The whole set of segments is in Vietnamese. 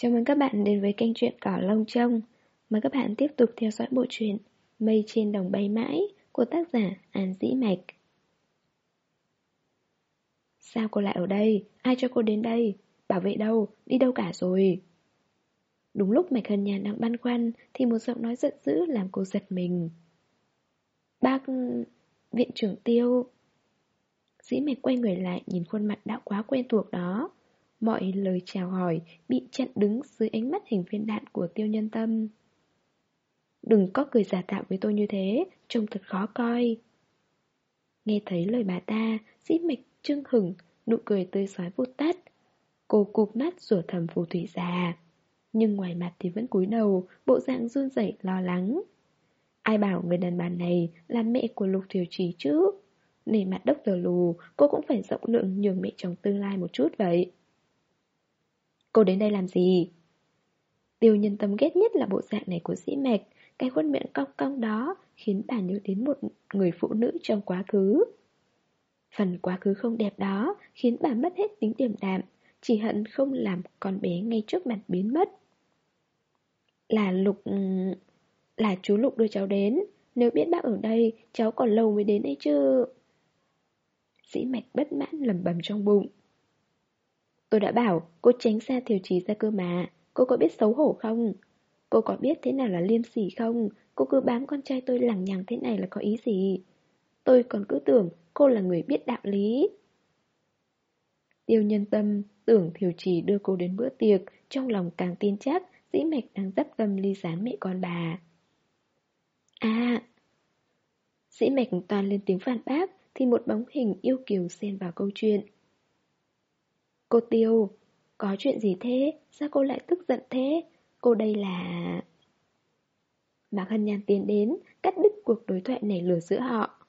Chào mừng các bạn đến với kênh truyện Cỏ long Trông Mời các bạn tiếp tục theo dõi bộ truyện Mây trên đồng bay mãi của tác giả An Dĩ Mạch Sao cô lại ở đây? Ai cho cô đến đây? Bảo vệ đâu? Đi đâu cả rồi? Đúng lúc Mạch Hân Nhàn đang băn khoăn thì một giọng nói giận dữ làm cô giật mình Bác... viện trưởng tiêu Dĩ Mạch quay người lại nhìn khuôn mặt đã quá quen thuộc đó Mọi lời chào hỏi bị chặn đứng dưới ánh mắt hình viên đạn của tiêu nhân tâm. Đừng có cười giả tạo với tôi như thế, trông thật khó coi. Nghe thấy lời bà ta, dĩ mạch trưng hửng, nụ cười tươi xóa vụt tắt. Cô cụp mắt rủa thầm phù thủy già. Nhưng ngoài mặt thì vẫn cúi đầu, bộ dạng run rẩy lo lắng. Ai bảo người đàn bà này là mẹ của lục thiểu trí chứ? Nề mặt đốc tờ lù, cô cũng phải rộng lượng nhường mẹ chồng tương lai một chút vậy. Cô đến đây làm gì? Tiêu nhân tâm ghét nhất là bộ dạng này của dĩ mạch, Cái khuôn miệng cong cong đó Khiến bà nhớ đến một người phụ nữ trong quá khứ. Phần quá khứ không đẹp đó Khiến bà mất hết tính điềm đạm, Chỉ hận không làm con bé ngay trước mặt biến mất. Là Lục... Ừ, là chú Lục đưa cháu đến, Nếu biết bác ở đây, Cháu còn lâu mới đến đây chứ. Dĩ mạch bất mãn lầm bầm trong bụng. Tôi đã bảo, cô tránh xa thiểu trí ra cơ mà Cô có biết xấu hổ không? Cô có biết thế nào là liêm sỉ không? Cô cứ bám con trai tôi lằng nhằng thế này là có ý gì? Tôi còn cứ tưởng cô là người biết đạo lý Tiêu nhân tâm tưởng thiểu trì đưa cô đến bữa tiệc, Trong lòng càng tin chắc, Dĩ mạch đang dắp tâm ly gián mẹ con bà À Dĩ mạch toàn lên tiếng phản bác, Thì một bóng hình yêu kiều xen vào câu chuyện Cô Tiêu, có chuyện gì thế? Sao cô lại tức giận thế? Cô đây là... Mạc Hân Nhan tiến đến, cắt đứt cuộc đối thoại nảy lửa giữa họ.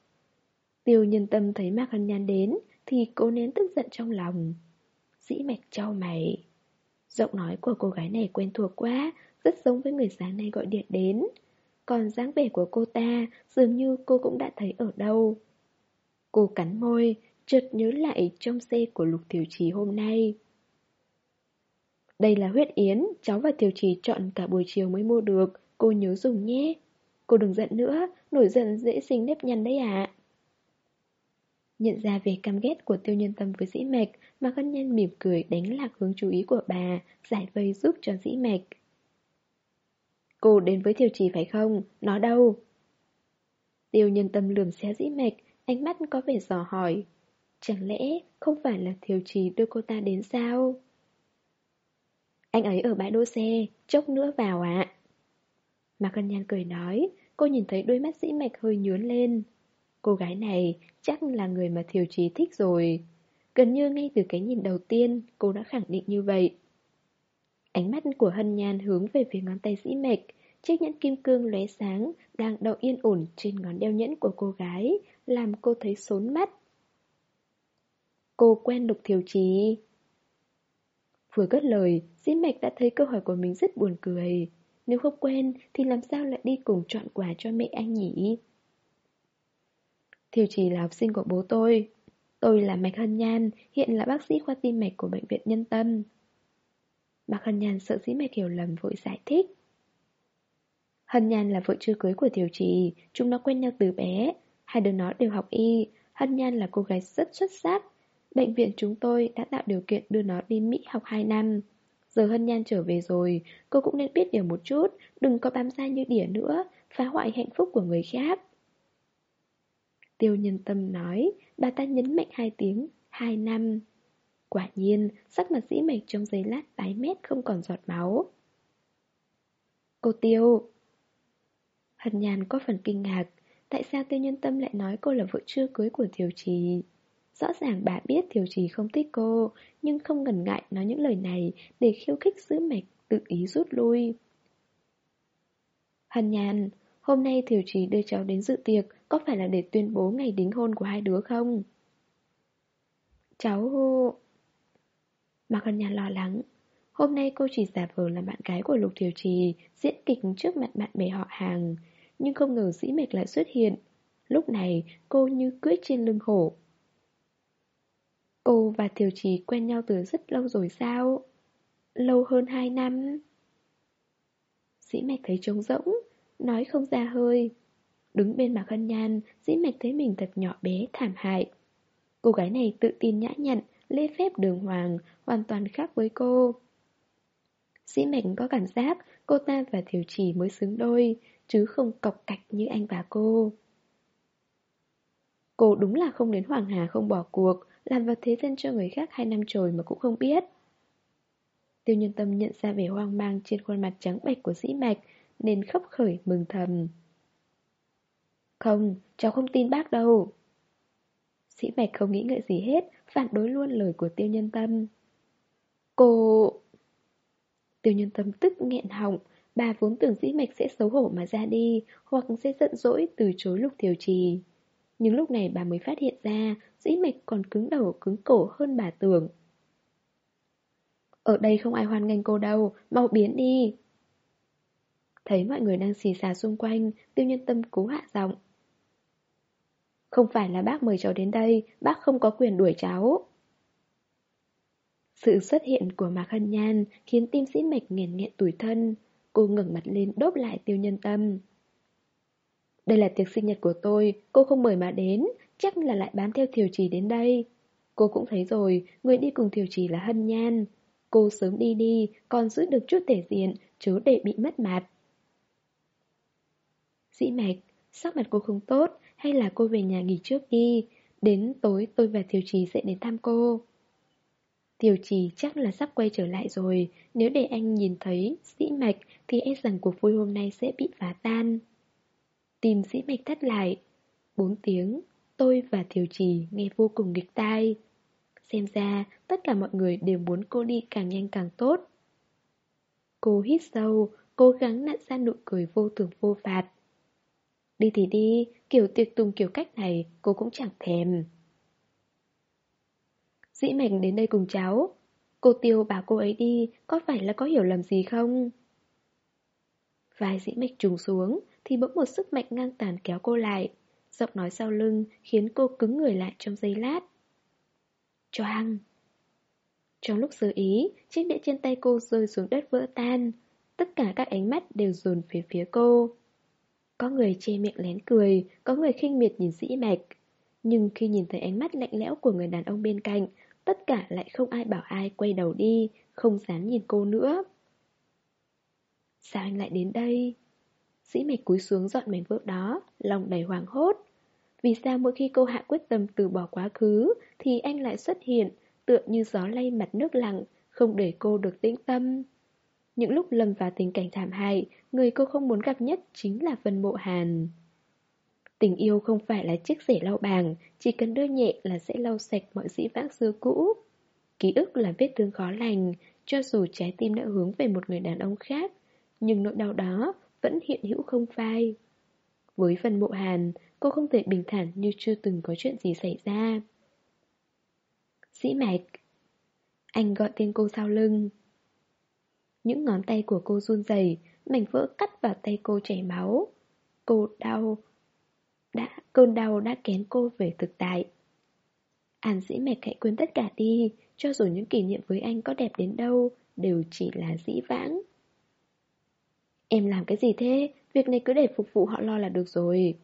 Tiêu nhân tâm thấy Mạc Hân Nhan đến, thì cô nén tức giận trong lòng. Dĩ mạch trao mày. Giọng nói của cô gái này quen thuộc quá, rất giống với người sáng nay gọi điện đến. Còn dáng vẻ của cô ta, dường như cô cũng đã thấy ở đâu. Cô cắn môi, chợt nhớ lại trong xe của Lục Tiểu Trì hôm nay. Đây là huyết yến, cháu và Tiểu Trì chọn cả buổi chiều mới mua được, cô nhớ dùng nhé. Cô đừng giận nữa, nổi giận dễ sinh nếp nhăn đấy ạ. Nhận ra về căm ghét của tiêu nhân tâm với dĩ mạch, mà Khân Nhân mỉm cười đánh lạc hướng chú ý của bà, giải vây giúp cho dĩ mạch. Cô đến với Tiểu Trì phải không? Nó đâu? Tiêu nhân tâm lườm xé dĩ mạch, ánh mắt có vẻ dò hỏi. Chẳng lẽ không phải là thiều trì đưa cô ta đến sao? Anh ấy ở bãi đỗ xe, chốc nữa vào ạ. À. Mạc Cân Nhan cười nói, cô nhìn thấy đôi mắt dĩ mạch hơi nhướn lên. Cô gái này chắc là người mà thiều trì thích rồi. Gần như ngay từ cái nhìn đầu tiên, cô đã khẳng định như vậy. Ánh mắt của Hân Nhan hướng về phía ngón tay dĩ mạch, chiếc nhẫn kim cương lóe sáng đang đậu yên ổn trên ngón đeo nhẫn của cô gái, làm cô thấy sốn mắt. Cô quen Lục thiếu trí Vừa cất lời, Dĩ Mạch đã thấy câu hỏi của mình rất buồn cười. Nếu không quen thì làm sao lại đi cùng chọn quà cho mẹ anh nhỉ? Thiều Trì là học sinh của bố tôi. Tôi là Mạch Hân Nhan, hiện là bác sĩ khoa tim mạch của Bệnh viện Nhân Tâm. Mạc Hân Nhan sợ Dĩ Mạch hiểu lầm vội giải thích. Hân Nhan là vợ chưa cưới của Thiều Trì, chúng nó quen nhau từ bé. Hai đứa nó đều học y, Hân Nhan là cô gái rất xuất sắc. Bệnh viện chúng tôi đã tạo điều kiện đưa nó đi Mỹ học 2 năm. Giờ Hân Nhan trở về rồi, cô cũng nên biết điều một chút, đừng có bám ra như đỉa nữa, phá hoại hạnh phúc của người khác. Tiêu nhân tâm nói, bà ta nhấn mạnh hai tiếng, hai năm. Quả nhiên, sắc mặt dĩ mạch trong giấy lát tái mét không còn giọt máu. Cô Tiêu Hân Nhan có phần kinh ngạc, tại sao Tiêu nhân tâm lại nói cô là vợ chưa cưới của Thiều Trì? Rõ ràng bà biết Thiều Trì không thích cô, nhưng không ngần ngại nói những lời này để khiêu khích giữ mạch tự ý rút lui. Hân nhàn, hôm nay Thiều Trì đưa cháu đến dự tiệc có phải là để tuyên bố ngày đính hôn của hai đứa không? Cháu... Mạc Hân Nhàn lo lắng. Hôm nay cô chỉ giả vờ là bạn gái của Lục Thiều Trì, diễn kịch trước mặt bạn bè họ hàng. Nhưng không ngờ dĩ mạch lại xuất hiện. Lúc này cô như cưỡi trên lưng hổ. Cô và Thiều Trì quen nhau từ rất lâu rồi sao? lâu hơn hai năm. Dĩ mạch thấy trống rỗng, nói không ra hơi. Đứng bên mặt hân nhan, dĩ mạch thấy mình thật nhỏ bé, thảm hại. Cô gái này tự tin nhã nhặn, lê phép đường hoàng, hoàn toàn khác với cô. Dĩ mạch có cảm giác cô ta và Thiều trì mới xứng đôi, chứ không cọc cạch như anh và cô. Cô đúng là không đến Hoàng Hà không bỏ cuộc, làm vật thế dân cho người khác hai năm trời mà cũng không biết. Tiêu nhân tâm nhận ra vẻ hoang mang trên khuôn mặt trắng bệch của dĩ mạch, nên khóc khởi mừng thầm. Không, cháu không tin bác đâu. Sĩ mạch không nghĩ ngợi gì hết, phản đối luôn lời của tiêu nhân tâm. Cô... Tiêu nhân tâm tức nghẹn họng, bà vốn tưởng dĩ mạch sẽ xấu hổ mà ra đi, hoặc sẽ giận dỗi từ chối lục thiều trì. Nhưng lúc này bà mới phát hiện ra, dĩ mạch còn cứng đầu cứng cổ hơn bà tưởng. Ở đây không ai hoan nghênh cô đâu, mau biến đi. Thấy mọi người đang xì xà xung quanh, tiêu nhân tâm cố hạ giọng. Không phải là bác mời cháu đến đây, bác không có quyền đuổi cháu. Sự xuất hiện của Mạc Hân Nhan khiến tim sĩ mạch nghẹn nghẹn tủi thân. Cô ngẩng mặt lên đốp lại tiêu nhân tâm. Đây là tiệc sinh nhật của tôi, cô không mời mà đến, chắc là lại bám theo Thiều Trì đến đây. Cô cũng thấy rồi, người đi cùng Thiều Trì là Hân Nhan. Cô sớm đi đi, còn giữ được chút thể diện, chứ để bị mất mặt. Dĩ mạch, sắc mặt cô không tốt, hay là cô về nhà nghỉ trước đi, đến tối tôi và Thiều Trì sẽ đến thăm cô. Tiểu Trì chắc là sắp quay trở lại rồi, nếu để anh nhìn thấy dĩ mạch thì e rằng cuộc vui hôm nay sẽ bị phá tan. Tìm dĩ mạch thắt lại. Bốn tiếng, tôi và Thiều Trì nghe vô cùng nghịch tai. Xem ra, tất cả mọi người đều muốn cô đi càng nhanh càng tốt. Cô hít sâu, cố gắng nặn ra nụ cười vô thường vô phạt. Đi thì đi, kiểu tiệc tùng kiểu cách này cô cũng chẳng thèm. Dĩ mạch đến đây cùng cháu. Cô Tiêu bảo cô ấy đi, có phải là có hiểu lầm gì không? Vai dĩ mạch trùng xuống, thì bỗng một sức mạnh ngang tàn kéo cô lại. Giọng nói sau lưng khiến cô cứng người lại trong giây lát. Choang! Trong lúc sơ ý, chiếc đĩa trên tay cô rơi xuống đất vỡ tan. Tất cả các ánh mắt đều dồn về phía cô. Có người che miệng lén cười, có người khinh miệt nhìn sĩ mạch. Nhưng khi nhìn thấy ánh mắt lạnh lẽo của người đàn ông bên cạnh, tất cả lại không ai bảo ai quay đầu đi, không dám nhìn cô nữa. Sao anh lại đến đây? Sĩ mạch cúi xuống dọn mảnh vỡ đó, lòng đầy hoảng hốt. Vì sao mỗi khi cô hạ quyết tâm từ bỏ quá khứ, thì anh lại xuất hiện, tựa như gió lay mặt nước lặng, không để cô được tĩnh tâm. Những lúc lầm vào tình cảnh thảm hại, người cô không muốn gặp nhất chính là Vân Mộ Hàn. Tình yêu không phải là chiếc rể lau bàng, chỉ cần đưa nhẹ là sẽ lau sạch mọi dĩ vãng xưa cũ. Ký ức là vết thương khó lành, cho dù trái tim đã hướng về một người đàn ông khác, nhưng nỗi đau đó vẫn hiện hữu không phai. Với Vân Mộ Hàn, cô không thể bình thản như chưa từng có chuyện gì xảy ra. Dĩ mạch Anh gọi tên cô sau lưng Những ngón tay của cô run rẩy, mảnh vỡ cắt vào tay cô chảy máu. Cô đau. Đã, cơn đau đã kén cô về thực tại. An dĩ mạch hãy quên tất cả đi, cho dù những kỷ niệm với anh có đẹp đến đâu, đều chỉ là dĩ vãng. Em làm cái gì thế? Việc này cứ để phục vụ họ lo là được rồi.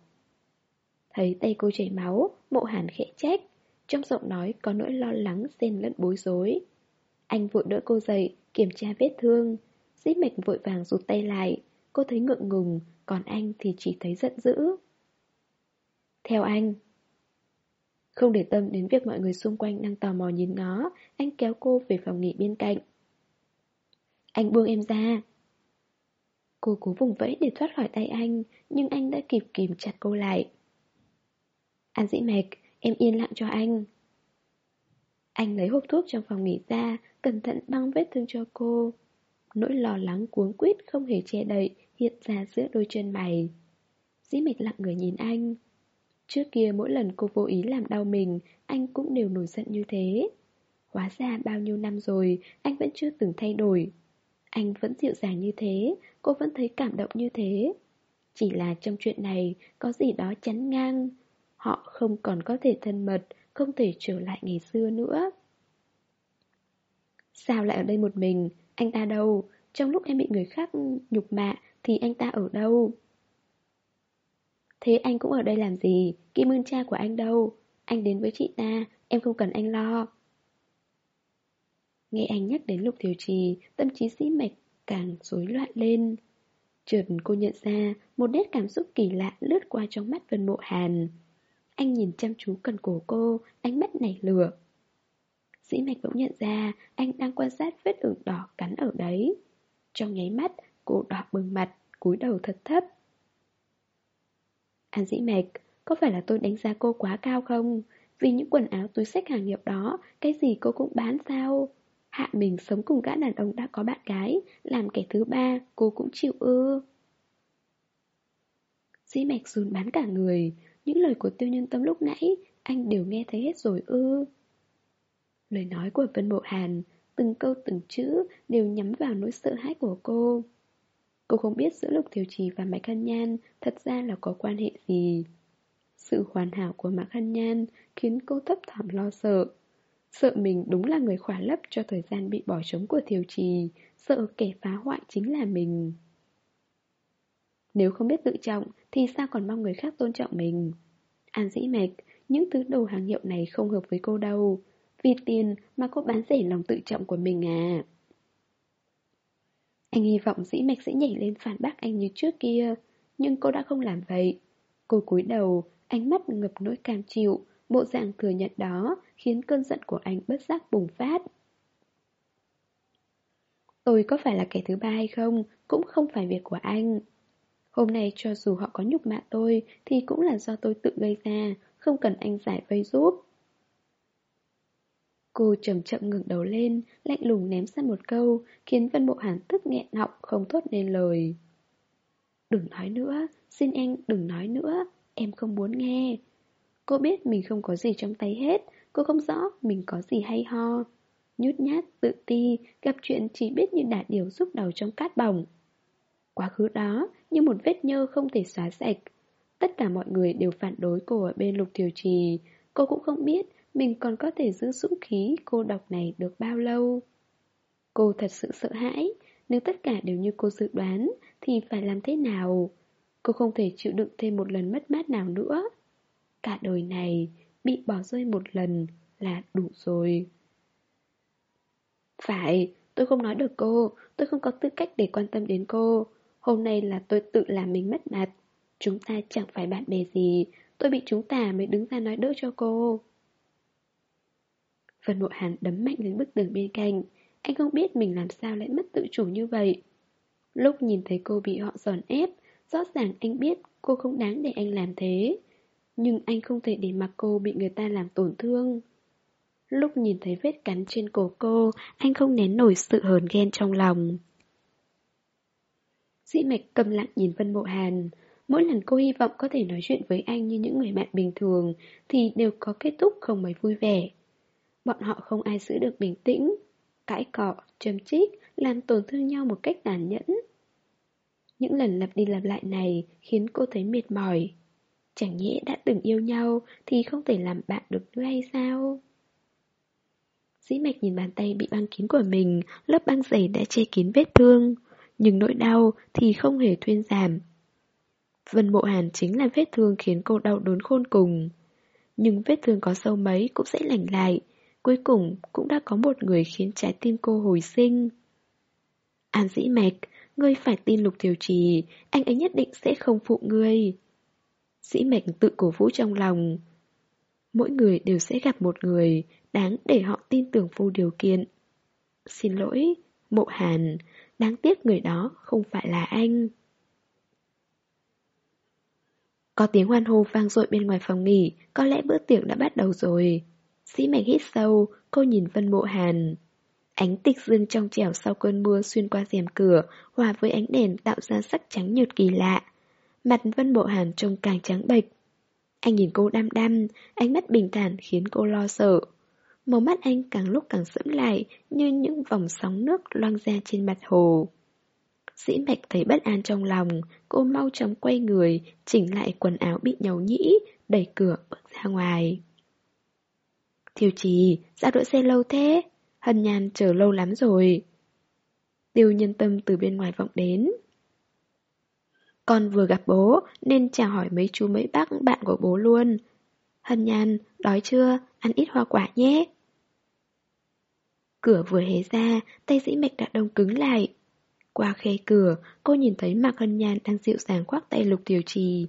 Thấy tay cô chảy máu, mộ hàn khẽ trách. Trong giọng nói có nỗi lo lắng xen lẫn bối rối. Anh vội đỡ cô dậy, kiểm tra vết thương. Dĩ mạch vội vàng rụt tay lại. Cô thấy ngượng ngùng, còn anh thì chỉ thấy giận dữ. Theo anh. Không để tâm đến việc mọi người xung quanh đang tò mò nhìn ngó, anh kéo cô về phòng nghỉ bên cạnh. Anh buông em ra. Cô cố vùng vẫy để thoát khỏi tay anh, nhưng anh đã kịp kìm chặt cô lại. An dĩ mệt em yên lặng cho anh. Anh lấy hộp thuốc trong phòng nghỉ ra, cẩn thận băng vết thương cho cô. Nỗi lo lắng cuống quýt không hề che đậy hiện ra giữa đôi chân mày. Dĩ mệt lặng người nhìn anh. Trước kia mỗi lần cô vô ý làm đau mình, anh cũng đều nổi giận như thế. Hóa ra bao nhiêu năm rồi, anh vẫn chưa từng thay đổi. Anh vẫn dịu dàng như thế, cô vẫn thấy cảm động như thế. Chỉ là trong chuyện này có gì đó chắn ngang. Họ không còn có thể thân mật, không thể trở lại ngày xưa nữa. Sao lại ở đây một mình? Anh ta đâu? Trong lúc em bị người khác nhục mạ thì anh ta ở đâu? Thế anh cũng ở đây làm gì? Kim ơn cha của anh đâu? Anh đến với chị ta, em không cần anh lo. Nghe anh nhắc đến lục thiểu trì, tâm trí sĩ mạch càng rối loạn lên. Chợt cô nhận ra một nét cảm xúc kỳ lạ lướt qua trong mắt Vân Mộ Hàn. Anh nhìn chăm chú cần cổ cô, ánh mắt nảy lửa. Sĩ mạch bỗng nhận ra anh đang quan sát vết ửng đỏ cắn ở đấy. Trong nháy mắt, cô đỏ bừng mặt, cúi đầu thật thấp. À, An dĩ mạch, có phải là tôi đánh giá cô quá cao không? Vì những quần áo túi sách hàng hiệu đó, cái gì cô cũng bán sao? Hạ mình sống cùng gã đàn ông đã có bạn gái, làm kẻ thứ ba, cô cũng chịu ư. Dĩ mạch run bán cả người, những lời của tiêu nhân tâm lúc nãy, anh đều nghe thấy hết rồi ư. Lời nói của Vân Bộ Hàn, từng câu từng chữ đều nhắm vào nỗi sợ hãi của cô. Cô không biết giữa Lục Thiều Trì và Mạch Hân Nhan thật ra là có quan hệ gì. Sự hoàn hảo của Mạc Hân Nhan khiến cô thấp thỏm lo sợ. Sợ mình đúng là người khỏa lấp cho thời gian bị bỏ trống của Thiều Trì, sợ kẻ phá hoại chính là mình. Nếu không biết tự trọng thì sao còn mong người khác tôn trọng mình? An dĩ mạch, những thứ đồ hàng hiệu này không hợp với cô đâu. Vì tiền mà cô bán rẻ lòng tự trọng của mình à. Anh hy vọng dĩ mạch sẽ nhảy lên phản bác anh như trước kia, nhưng cô đã không làm vậy. Cô cúi đầu, ánh mắt ngập nỗi cam chịu, bộ dạng thừa nhận đó khiến cơn giận của anh bất giác bùng phát. Tôi có phải là kẻ thứ ba hay không, cũng không phải việc của anh. Hôm nay cho dù họ có nhục mạ tôi thì cũng là do tôi tự gây ra, không cần anh giải vây giúp. Cô chậm chậm ngừng đầu lên, lạnh lùng ném ra một câu, khiến Vân Bộ Hàn tức nghẹn họng không thốt nên lời. Đừng nói nữa, xin anh đừng nói nữa, em không muốn nghe. Cô biết mình không có gì trong tay hết, cô không rõ mình có gì hay ho. Nhút nhát, tự ti, gặp chuyện chỉ biết như đả điều giúp đầu trong cát bỏng. Quá khứ đó, như một vết nhơ không thể xóa sạch. Tất cả mọi người đều phản đối cô ở bên lục thiều trì. Cô cũng không biết mình còn có thể giữ dũng khí cô đọc này được bao lâu. Cô thật sự sợ hãi, nếu tất cả đều như cô dự đoán thì phải làm thế nào? Cô không thể chịu đựng thêm một lần mất mát nào nữa. Cả đời này, bị bỏ rơi một lần là đủ rồi. Phải, tôi không nói được cô, tôi không có tư cách để quan tâm đến cô. Hôm nay là tôi tự làm mình mất mặt. Chúng ta chẳng phải bạn bè gì, tôi bị chúng ta mới đứng ra nói đỡ cho cô. phần Mộ Hàn đấm mạnh lên bức tường bên cạnh. Anh không biết mình làm sao lại mất tự chủ như vậy. Lúc nhìn thấy cô bị họ giòn ép, rõ ràng anh biết cô không đáng để anh làm thế. Nhưng anh không thể để mặc cô bị người ta làm tổn thương. Lúc nhìn thấy vết cắn trên cổ cô, anh không nén nổi sự hờn ghen trong lòng. Dĩ mạch cầm lặng nhìn Vân Mộ Hàn. Mỗi lần cô hy vọng có thể nói chuyện với anh như những người bạn bình thường, thì đều có kết thúc không mấy vui vẻ. Bọn họ không ai giữ được bình tĩnh Cãi cọ, châm chích Làm tổn thương nhau một cách tàn nhẫn Những lần lặp đi lặp lại này Khiến cô thấy mệt mỏi Chẳng nhẽ đã từng yêu nhau Thì không thể làm bạn được nữa hay sao? Dĩ mạch nhìn bàn tay bị băng kín của mình, Lớp băng dày đã che kín vết thương, Nhưng nỗi đau thì không hề thuyên giảm. Vân Mộ Hàn chính là vết thương khiến cô đau đớn khôn cùng. Nhưng vết thương có sâu mấy cũng sẽ lành lại, Cuối cùng cũng đã có một người khiến trái tim cô hồi sinh. An dĩ mạch, Ngươi phải tin lục tiểu trì, Anh ấy nhất định sẽ không phụ ngươi. Sĩ mạch tự cổ vũ trong lòng Mỗi người đều sẽ gặp một người Đáng để họ tin tưởng vô điều kiện Xin lỗi, mộ hàn Đáng tiếc người đó không phải là anh Có tiếng hoan hô vang dội bên ngoài phòng nghỉ Có lẽ bữa tiệc đã bắt đầu rồi Sĩ mạch hít sâu, cô nhìn Vân Mộ Hàn. Ánh tịch dương trong trẻo sau cơn mưa xuyên qua rèm cửa, hòa với ánh đèn tạo ra sắc trắng nhợt kỳ lạ. Mặt Vân bộ Hàn trông càng trắng bệch. Anh nhìn cô đăm đăm, ánh mắt bình thản khiến cô lo sợ. Màu mắt anh càng lúc càng sẫm lại như những vòng sóng nước loang ra trên mặt hồ. Dĩ mạch thấy bất an trong lòng, cô mau chóng quay người, chỉnh lại quần áo bị nhầu nhĩ, đẩy cửa bước ra ngoài. Thiều trì, sao đỗ xe lâu thế? Hân nhàn chờ lâu lắm rồi. Tiêu nhân tâm từ bên ngoài vọng đến. Con vừa gặp bố nên chào hỏi mấy chú mấy bác bạn của bố luôn. Hân Nhan, đói chưa? Ăn ít hoa quả nhé. Cửa vừa hé ra, tay dĩ mạch đã đông cứng lại. Qua khe cửa, cô nhìn thấy Mạc Hân Nhan đang dịu dàng khoác tay Lục Tiểu Trì.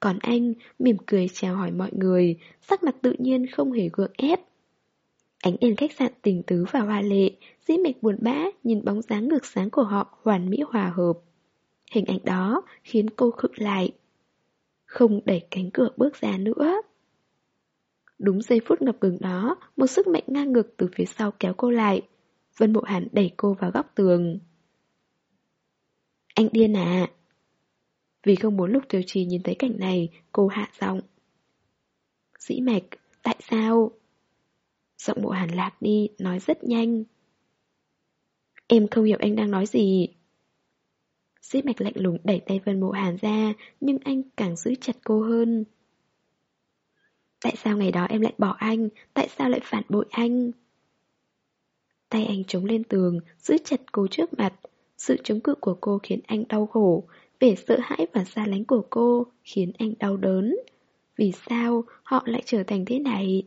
Còn anh, mỉm cười chào hỏi mọi người, sắc mặt tự nhiên không hề gượng ép. Ánh đèn khách sạn tình tứ và hoa lệ, dĩ mạch buồn bã nhìn bóng dáng ngược sáng của họ hoàn mỹ hòa hợp. Hình ảnh đó khiến cô khựng lại. Không đẩy cánh cửa bước ra nữa. Đúng giây phút ngập ngừng đó, một sức mạnh ngang ngược từ phía sau kéo cô lại. Vân Bộ Hàn đẩy cô vào góc tường. Anh điên à? Vì không muốn lúc Tiêu Trì nhìn thấy cảnh này, cô hạ giọng. Dĩ mạch, tại sao? Giọng bộ hàn lạc đi, nói rất nhanh. Em không hiểu anh đang nói gì. Sĩ mạch lạnh lùng đẩy tay Vân Mộ Hàn ra, nhưng anh càng giữ chặt cô hơn. Tại sao ngày đó em lại bỏ anh? Tại sao lại phản bội anh? Tay anh chống lên tường, giữ chặt cô trước mặt. Sự chống cự của cô khiến anh đau khổ, vẻ sợ hãi và xa lánh của cô khiến anh đau đớn. Vì sao họ lại trở thành thế này?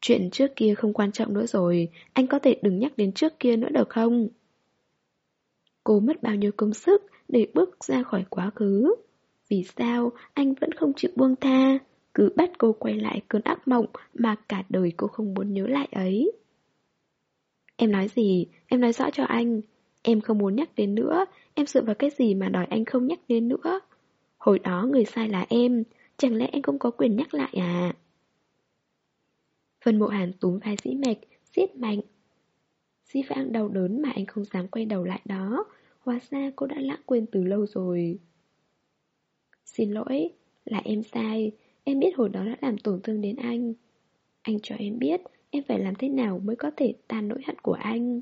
Chuyện trước kia không quan trọng nữa rồi, anh có thể đừng nhắc đến trước kia nữa được không? Cô mất bao nhiêu công sức để bước ra khỏi quá khứ. Vì sao anh vẫn không chịu buông tha, cứ bắt cô quay lại cơn ác mộng mà cả đời cô không muốn nhớ lại ấy. Em nói gì? Em nói rõ cho anh. Em không muốn nhắc đến nữa, em dựa vào cái gì mà đòi anh không nhắc đến nữa. Hồi đó người sai là em, chẳng lẽ anh không có quyền nhắc lại à? Vân Mộ Hàn túm vai dĩ mạch, siết mạnh. Dĩ vãng đau đớn mà anh không dám quay đầu lại đó, hóa ra cô đã lãng quên từ lâu rồi. Xin lỗi, là em sai, em biết hồi đó đã làm tổn thương đến anh. Anh cho em biết em phải làm thế nào mới có thể tan nỗi hận của anh.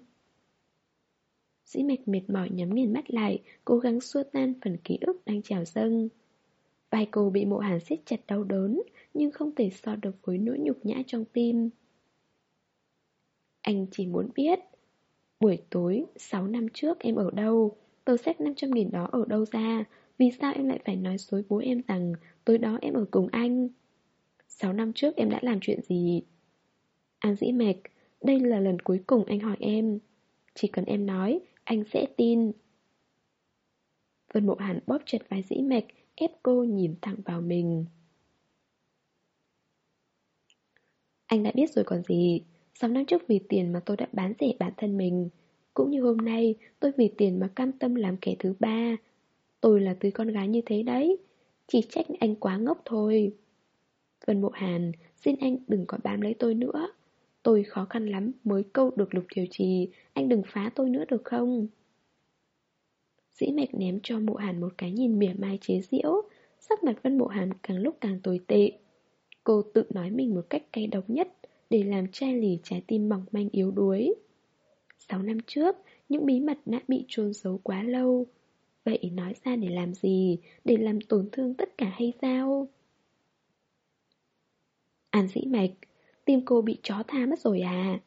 Dĩ mạch mệt mỏi nhắm nghiền mắt lại, cố gắng xua tan phần ký ức đang trào dâng. Vai cô bị mộ hàn siết chặt đau đớn, nhưng không thể so được với nỗi nhục nhã trong tim. Anh chỉ muốn biết, buổi tối 6 năm trước em ở đâu, tờ sách 500 nghìn đó ở đâu ra, vì sao em lại phải nói dối bố em rằng tối đó em ở cùng anh? 6 năm trước em đã làm chuyện gì? An dĩ mạch, đây là lần cuối cùng anh hỏi em. Chỉ cần em nói, anh sẽ tin. Vân Mộ Hàn bóp chặt vai dĩ mạch, ép cô nhìn thẳng vào mình. Anh đã biết rồi còn gì 6 năm trước vì tiền mà tôi đã bán rẻ bản thân mình. Cũng như hôm nay, tôi vì tiền mà cam tâm làm kẻ thứ ba. Tôi là thứ con gái như thế đấy. Chỉ trách anh quá ngốc thôi. Vân Mộ Hàn, Xin anh đừng có bám lấy tôi nữa. Tôi khó khăn lắm mới câu được lục thiểu trì. Anh đừng phá tôi nữa được không? Dĩ mạch ném cho mộ hàn một cái nhìn mỉa mai chế giễu. Sắc mặt Vân Mộ Hàn càng lúc càng tồi tệ. Cô tự nói mình một cách cay độc nhất để làm chai lì trái tim mỏng manh yếu đuối. Sáu năm trước, những bí mật đã bị chôn giấu quá lâu. Vậy nói ra để làm gì? Để làm tổn thương tất cả hay sao? An dĩ mạch, tim cô bị chó tha mất rồi à?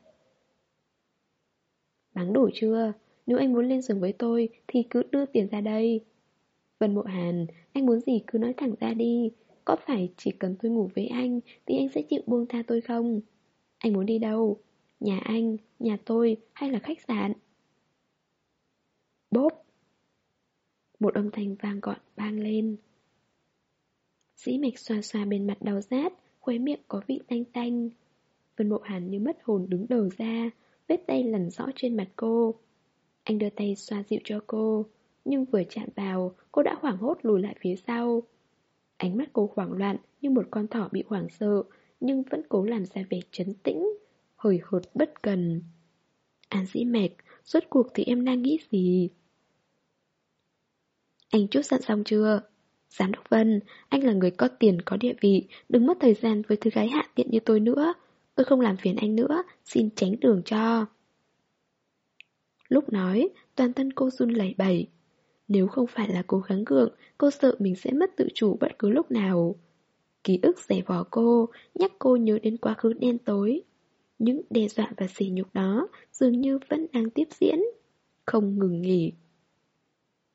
Bắn đủ chưa? Nếu anh muốn lên giường với tôi thì cứ đưa tiền ra đây. Vân Mộ Hàn, anh muốn gì cứ nói thẳng ra đi. Có phải chỉ cần tôi ngủ với anh Thì anh sẽ chịu buông tha tôi không anh muốn đi đâu? Nhà anh, nhà tôi hay là khách sạn? Bốp Một âm thanh vang gọn vang lên. Dĩ mạch xoa xoa bên mặt đau rát Khóe miệng có vị tanh tanh. Vân Mộ Hàn như mất hồn đứng đầu ra Vết tay lần rõ trên mặt cô. Anh đưa tay xoa dịu cho cô Nhưng vừa chạm vào Cô đã hoảng hốt lùi lại phía sau. Ánh mắt cô hoảng loạn như một con thỏ bị hoảng sợ, nhưng vẫn cố làm ra vẻ trấn tĩnh, hồi hột bất cần. An dĩ mệt, rốt cuộc thì em đang nghĩ gì? Anh chút giận xong chưa? Giám đốc Vân, anh là người có tiền có địa vị, đừng mất thời gian với thứ gái hạ tiện như tôi nữa. Tôi không làm phiền anh nữa, xin tránh đường cho. Lúc nói, toàn thân cô run lẩy bẩy, nếu không phải là cố gắng gượng, cô sợ mình sẽ mất tự chủ bất cứ lúc nào. Ký ức rẻ vỏ cô, nhắc cô nhớ đến quá khứ đen tối. những đe dọa và sỉ nhục đó dường như vẫn đang tiếp diễn, không ngừng nghỉ.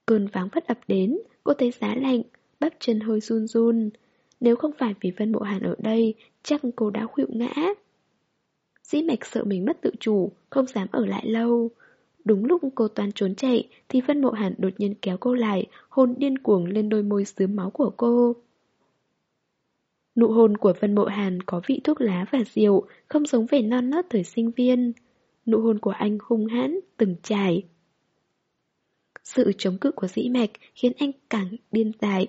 Cơn váng phất ập đến, cô thấy giá lạnh, bắp chân hơi run run. Nếu không phải vì Vân Bộ Hàn ở đây, chắc cô đã khuỵu ngã. Dĩ mạch sợ mình mất tự chủ, không dám ở lại lâu. Đúng lúc cô toàn trốn chạy, thì Vân Bộ Hàn đột nhiên kéo cô lại, hôn điên cuồng lên đôi môi sướm máu của cô. Nụ hôn của Vân Mộ Hàn có vị thuốc lá và rượu, không giống vẻ non nớt thời sinh viên. Nụ hôn của anh hung hãn, từng trải. Sự chống cự của dĩ mạch khiến anh càng điên dại.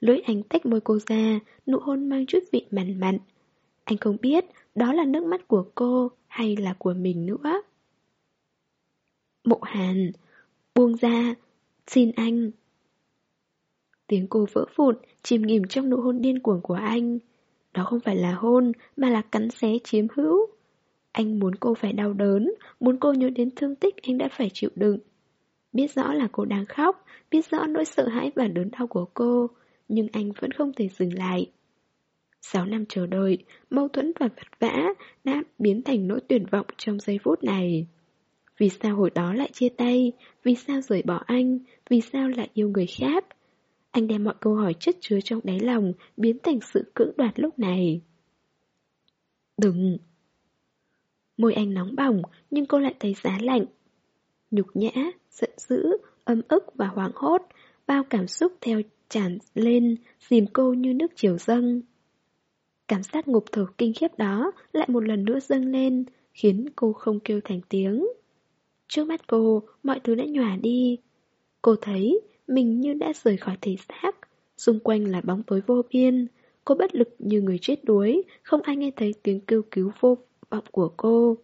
Lưỡi anh tách môi cô ra, nụ hôn mang chút vị mặn mặn. Anh không biết đó là nước mắt của cô hay là của mình nữa. Mộ Hàn, buông ra, xin anh. Tiếng cô vỡ vụn, chìm nghỉm trong nụ hôn điên cuồng của anh. Đó không phải là hôn, mà là cắn xé chiếm hữu. Anh muốn cô phải đau đớn, muốn cô nhớ đến thương tích anh đã phải chịu đựng. Biết rõ là cô đang khóc, biết rõ nỗi sợ hãi và đớn đau của cô, nhưng anh vẫn không thể dừng lại. Sáu năm chờ đợi, mâu thuẫn và vật vã đã biến thành nỗi tuyệt vọng trong giây phút này. Vì sao hồi đó lại chia tay? Vì sao rời bỏ anh? Vì sao lại yêu người khác? Anh đem mọi câu hỏi chất chứa trong đáy lòng biến thành sự cưỡng đoạt lúc này. Đừng! Môi anh nóng bỏng nhưng cô lại thấy giá lạnh. Nhục nhã, giận dữ, âm ức và hoảng hốt, bao cảm xúc theo tràn lên, dìm cô như nước chiều dâng. Cảm giác ngục thở kinh khiếp đó lại một lần nữa dâng lên, khiến cô không kêu thành tiếng. Trước mắt cô, mọi thứ đã nhòa đi. Cô thấy mình như đã rời khỏi thể xác, xung quanh là bóng tối vô biên. Cô bất lực như người chết đuối, không ai nghe thấy tiếng kêu cứu vô vọng của cô.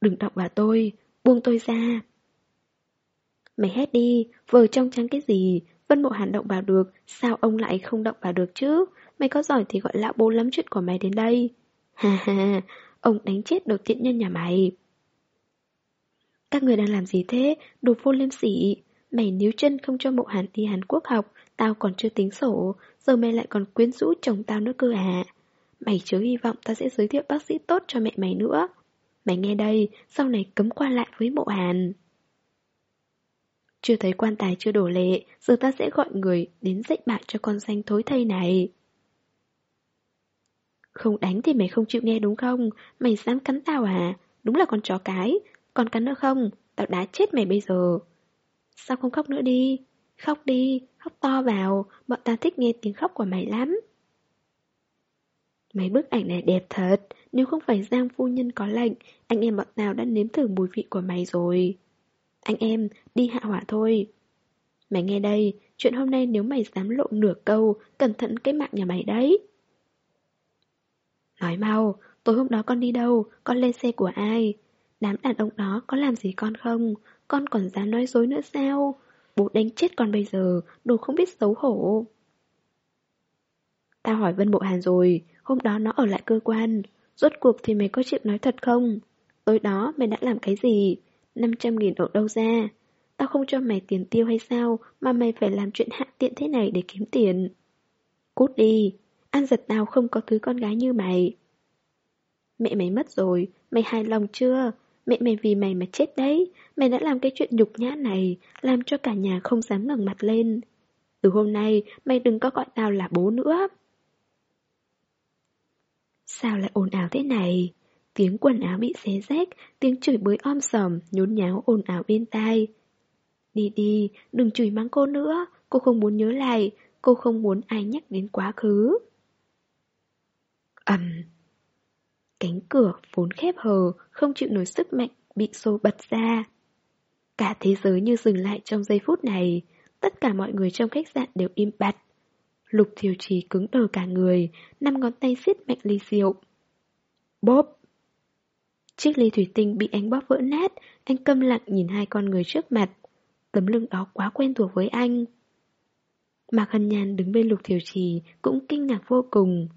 Đừng động vào tôi, buông tôi ra. Mày hét đi, vờ trong trắng cái gì, Vân Mộ Hàn động vào được, sao ông lại không động vào được chứ? Mày có giỏi thì gọi lão bố lắm chuyện của mày đến đây. Ha ha, ông đánh chết đầu tiện nhân nhà mày. Các người đang làm gì thế? Đồ vô liêm sỉ. Mày níu chân không cho mộ hàn đi Hàn Quốc học, tao còn chưa tính sổ, giờ mày lại còn quyến rũ chồng tao nữa cơ à. Mày chớ hy vọng tao sẽ giới thiệu bác sĩ tốt cho mẹ mày nữa. Mày nghe đây, sau này cấm qua lại với mộ hàn. Chưa thấy quan tài chưa đổ lệ, giờ ta sẽ gọi người đến dạy bạn cho con danh thối thây này. Không đánh thì mày không chịu nghe đúng không? Mày dám cắn tao à? Đúng là con chó cái, còn cắn nữa không? Tao đá chết mày bây giờ. Sao không khóc nữa đi? Khóc đi, khóc to vào, bọn ta thích nghe tiếng khóc của mày lắm. Mấy bức ảnh này đẹp thật, nếu không phải Giang phu nhân có lệnh, anh em bọn nào đã nếm thử mùi vị của mày rồi. Anh em, đi hạ hỏa thôi. Mày nghe đây, chuyện hôm nay nếu mày dám lộ nửa câu, cẩn thận cái mạng nhà mày đấy. Nói mau, tối hôm đó con đi đâu, con lên xe của ai? Đám đàn ông đó có làm gì con không? Con còn dám nói dối nữa sao? Bố đánh chết con bây giờ, đồ không biết xấu hổ. Tao hỏi Vân Bộ Hàn rồi, hôm đó nó ở lại cơ quan. Rốt cuộc thì mày có chịu nói thật không? Tối đó mày đã làm cái gì? 500 nghìn ở đâu ra? Tao không cho mày tiền tiêu hay sao mà mày phải làm chuyện hạ tiện thế này để kiếm tiền? Cút đi, An giật nào không có thứ con gái như mày. Mẹ mày mất rồi, mày hài lòng chưa? Mẹ mày vì mày mà chết đấy, mày đã làm cái chuyện nhục nhã này, làm cho cả nhà không dám ngẩng mặt lên. Từ hôm nay, mày đừng có gọi tao là bố nữa. Sao lại ồn ào thế này? Tiếng quần áo bị xé rách, tiếng chửi bới om sòm, nhốn nháo ồn ào bên tai. Đi đi, đừng chửi mắng cô nữa, cô không muốn nhớ lại, cô không muốn ai nhắc đến quá khứ. ầm, um, Cánh cửa vốn khép hờ, không chịu nổi sức mạnh, bị xô bật ra. Cả thế giới như dừng lại trong giây phút này, tất cả mọi người trong khách sạn đều im bặt. Lục thiều trì cứng đờ cả người, năm ngón tay siết mạnh ly rượu. Bóp! Chiếc ly thủy tinh bị anh bóp vỡ nát, anh câm lặng nhìn hai con người trước mặt. Tấm lưng đó quá quen thuộc với anh. Mạc Hân Nhan đứng bên lục thiều trì cũng kinh ngạc vô cùng.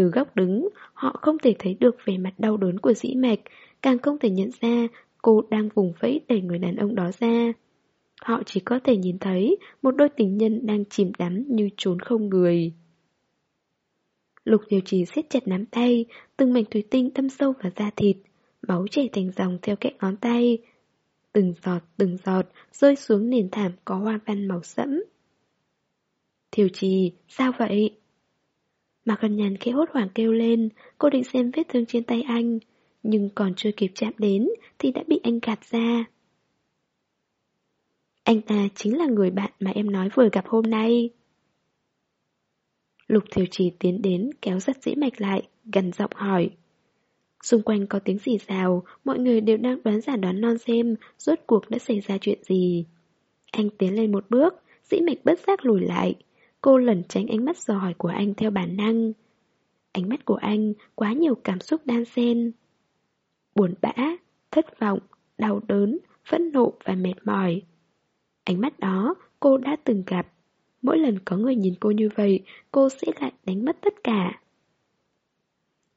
Từ góc đứng, họ không thể thấy được vẻ mặt đau đớn của dĩ mạch, càng không thể nhận ra cô đang vùng vẫy đẩy người đàn ông đó ra. Họ chỉ có thể nhìn thấy một đôi tình nhân đang chìm đắm như trốn không người. Lục Tiểu Trì siết chặt nắm tay, từng mảnh thủy tinh thâm sâu vào da thịt, máu chảy thành dòng theo kẽ ngón tay. Từng giọt, từng giọt, rơi xuống nền thảm có hoa văn màu sẫm. Thiều trì, sao vậy? Mà gần Nhàn khẽ hốt hoảng kêu lên, cô định xem vết thương trên tay anh, nhưng còn chưa kịp chạm đến thì đã bị anh gạt ra. Anh ta chính là người bạn mà em nói vừa gặp hôm nay. Lục Thiều Trì tiến đến kéo rất dĩ mạch lại, gần giọng hỏi. Xung quanh có tiếng xì xào, mọi người đều đang đoán giả đoán non xem rốt cuộc đã xảy ra chuyện gì. Anh tiến lên một bước, dĩ mạch bất giác lùi lại. Cô lẩn tránh ánh mắt dò hỏi của anh theo bản năng. Ánh mắt của anh quá nhiều cảm xúc đan xen. Buồn bã, thất vọng, đau đớn, phẫn nộ và mệt mỏi. Ánh mắt đó cô đã từng gặp. Mỗi lần có người nhìn cô như vậy, cô sẽ lại đánh mất tất cả.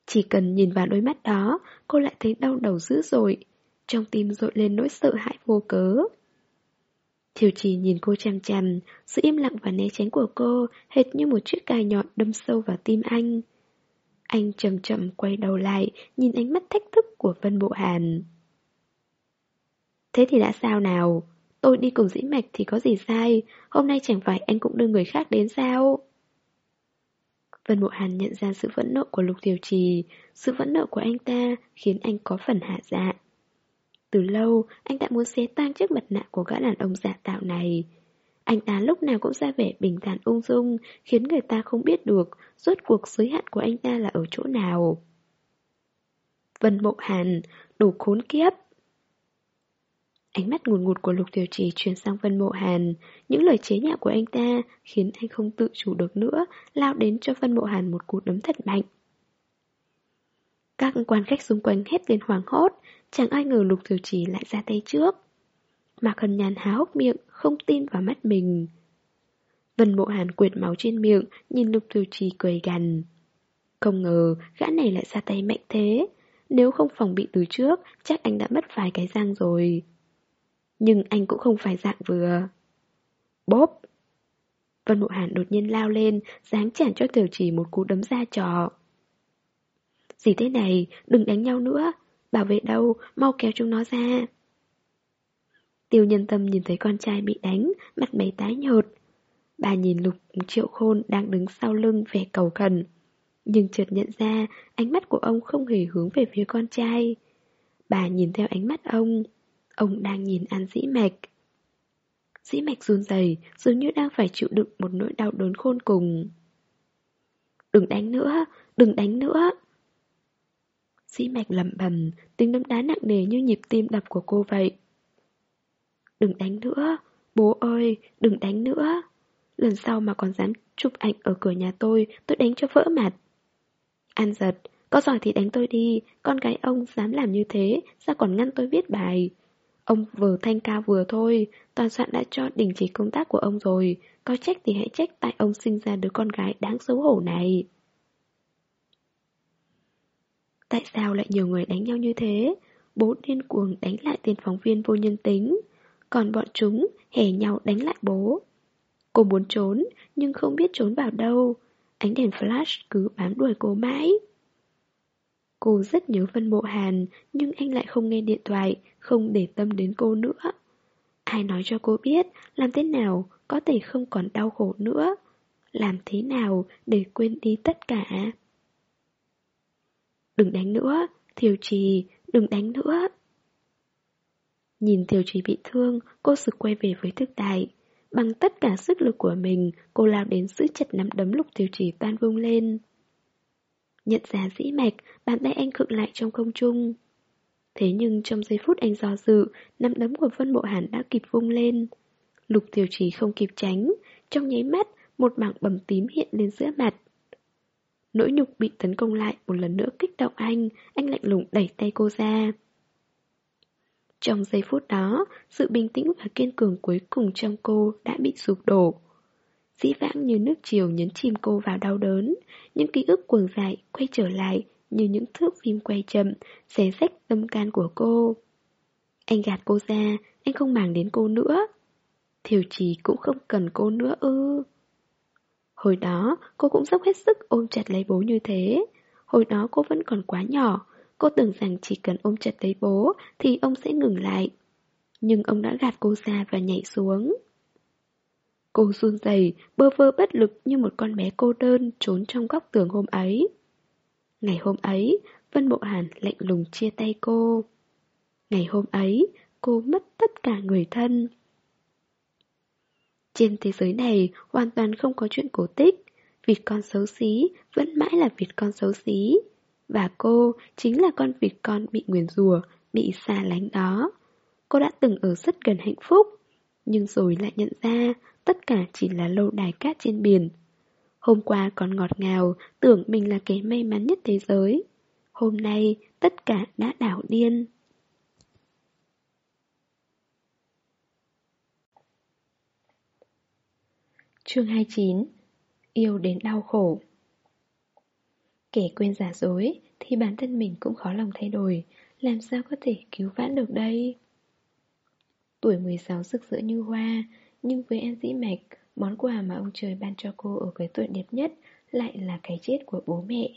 Chỉ cần nhìn vào đôi mắt đó, cô lại thấy đau đầu dữ dội. Trong tim dội lên nỗi sợ hãi vô cớ. Thiều trì nhìn cô chằm chằm, sự im lặng và né tránh của cô hệt như một chiếc cài nhọn đâm sâu vào tim anh. Anh chậm chậm quay đầu lại, nhìn ánh mắt thách thức của Vân Bộ Hàn. Thế thì đã sao nào? Tôi đi cùng dĩ mạch thì có gì sai, hôm nay chẳng phải anh cũng đưa người khác đến sao? Vân Bộ Hàn nhận ra sự phẫn nộ của Lục Tiểu Trì, sự phẫn nộ của anh ta khiến anh có phần hạ dạ. Từ lâu, anh đã muốn xé tan chiếc mặt nạ của gã đàn ông giả tạo này. Anh ta lúc nào cũng ra vẻ bình thản ung dung, khiến người ta không biết được rốt cuộc giới hạn của anh ta là ở chỗ nào. Vân Mộ Hàn, đủ khốn kiếp. Ánh mắt ngùn ngụt của Lục Tiểu Trì chuyển sang Vân Mộ Hàn, những lời chế nhạo của anh ta khiến anh không tự chủ được nữa, lao đến cho Vân Mộ Hàn một cú đấm thật mạnh. Các quan khách xung quanh hết lên hoảng hốt, chẳng ai ngờ Lục Tiểu Trì lại ra tay trước. Mạc Hân Nhàn há hốc miệng, không tin vào mắt mình. Vân Mộ Hàn quệt máu trên miệng, nhìn Lục Tiểu Trì cười gằn. Không ngờ, gã này lại ra tay mạnh thế. Nếu không phòng bị từ trước, chắc anh đã mất vài cái răng rồi. Nhưng anh cũng không phải dạng vừa. Bốp! Vân Mộ Hàn đột nhiên lao lên, dáng chản cho Tiểu Trì một cú đấm ra trò. Gì thế này, đừng đánh nhau nữa. Bảo vệ đâu, mau kéo chúng nó ra. Tiêu nhân tâm nhìn thấy con trai bị đánh, mặt mày tái nhợt. Bà nhìn lục triệu khôn đang đứng sau lưng vẻ cầu khẩn. Nhưng chợt nhận ra ánh mắt của ông không hề hướng về phía con trai. Bà nhìn theo ánh mắt ông. Ông đang nhìn An Dĩ Mạch. Dĩ Mạch run rẩy, dường như đang phải chịu đựng một nỗi đau đớn khôn cùng. Đừng đánh nữa, đừng đánh nữa. Sĩ Mạch lẩm bẩm, tiếng đấm đá nặng nề như nhịp tim đập của cô vậy. Đừng đánh nữa, bố ơi, đừng đánh nữa. Lần sau mà còn dám chụp ảnh ở cửa nhà tôi, tôi đánh cho vỡ mặt. An giật, có giỏi thì đánh tôi đi, con gái ông dám làm như thế, sao còn ngăn tôi viết bài. Ông vừa thanh cao vừa thôi, toàn soạn đã cho đình chỉ công tác của ông rồi, có trách thì hãy trách tại ông sinh ra đứa con gái đáng xấu hổ này. Tại sao lại nhiều người đánh nhau như thế? Bố điên cuồng đánh lại tên phóng viên vô nhân tính, còn bọn chúng hẻ nhau đánh lại bố. Cô muốn trốn, nhưng không biết trốn vào đâu. Ánh đèn flash cứ bám đuổi cô mãi. Cô rất nhớ Vân Mộ Hàn, nhưng anh lại không nghe điện thoại, không để tâm đến cô nữa. Ai nói cho cô biết, làm thế nào có thể không còn đau khổ nữa? Làm thế nào để quên đi tất cả? Đừng đánh nữa, Thiều Trì, đừng đánh nữa. Nhìn Thiều Trì bị thương, cô sực quay về với thực tại. Bằng tất cả sức lực của mình, cô lao đến giữ chặt nắm đấm lục Thiều Trì tan vung lên. Nhận ra dĩ mạch, bàn tay anh khựng lại trong không trung. Thế nhưng trong giây phút anh do dự, nắm đấm của Vân Bộ Hàn đã kịp vung lên. Lục Tiểu Trì không kịp tránh, trong nháy mắt, một mảng bầm tím hiện lên giữa mặt. Nỗi nhục bị tấn công lại một lần nữa kích động anh, anh lạnh lùng đẩy tay cô ra. Trong giây phút đó, sự bình tĩnh và kiên cường cuối cùng trong cô đã bị sụp đổ. Dĩ vãng như nước chiều nhấn chìm cô vào đau đớn, những ký ức cuồng dại quay trở lại như những thước phim quay chậm, xé rách tâm can của cô. Anh gạt cô ra, anh không màng đến cô nữa. Thiều trì cũng không cần cô nữa ư. Hồi đó, cô cũng dốc hết sức ôm chặt lấy bố như thế. Hồi đó cô vẫn còn quá nhỏ, cô tưởng rằng chỉ cần ôm chặt lấy bố thì ông sẽ ngừng lại. Nhưng ông đã gạt cô ra và nhảy xuống. Cô run rẩy, bơ vơ bất lực như một con bé cô đơn trốn trong góc tường hôm ấy. Ngày hôm ấy, Vân Bộ Hàn lạnh lùng chia tay cô. Ngày hôm ấy, cô mất tất cả người thân. Trên thế giới này hoàn toàn không có chuyện cổ tích. Vịt con xấu xí vẫn mãi là vịt con xấu xí. Và cô chính là con vịt con bị nguyền rùa, bị xa lánh đó. Cô đã từng ở rất gần hạnh phúc, nhưng rồi lại nhận ra tất cả chỉ là lâu đài cát trên biển. Hôm qua còn ngọt ngào, tưởng mình là kẻ may mắn nhất thế giới. Hôm nay, tất cả đã đảo điên. Chương 29 Yêu đến đau khổ Kẻ quên giả dối thì bản thân mình cũng khó lòng thay đổi, làm sao có thể cứu vãn được đây? Tuổi 16 rực rỡ như hoa, nhưng với An Dĩ Mạch, món quà mà ông trời ban cho cô ở cái tuổi đẹp nhất lại là cái chết của bố mẹ.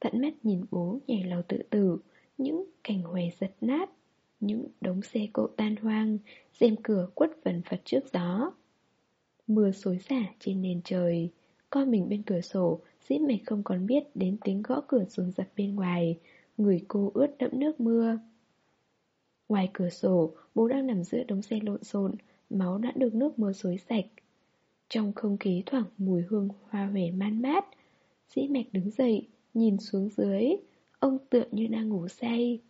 Tận mắt nhìn bố nhảy lầu tự tử, những cành hòe giật nát, những đống xe cộ tan hoang, rèm cửa quất vần phật trước gió. Mưa xối xả trên nền trời, con mình bên cửa sổ, dĩ mạch không còn biết đến tiếng gõ cửa xuống rập bên ngoài, người cô ướt đẫm nước mưa. Ngoài cửa sổ, bố đang nằm giữa đống xe lộn xộn, máu đã được nước mưa xối sạch. Trong không khí thoảng mùi hương hoa huệ man mát, dĩ mạch đứng dậy, nhìn xuống dưới, ông tựa như đang ngủ say.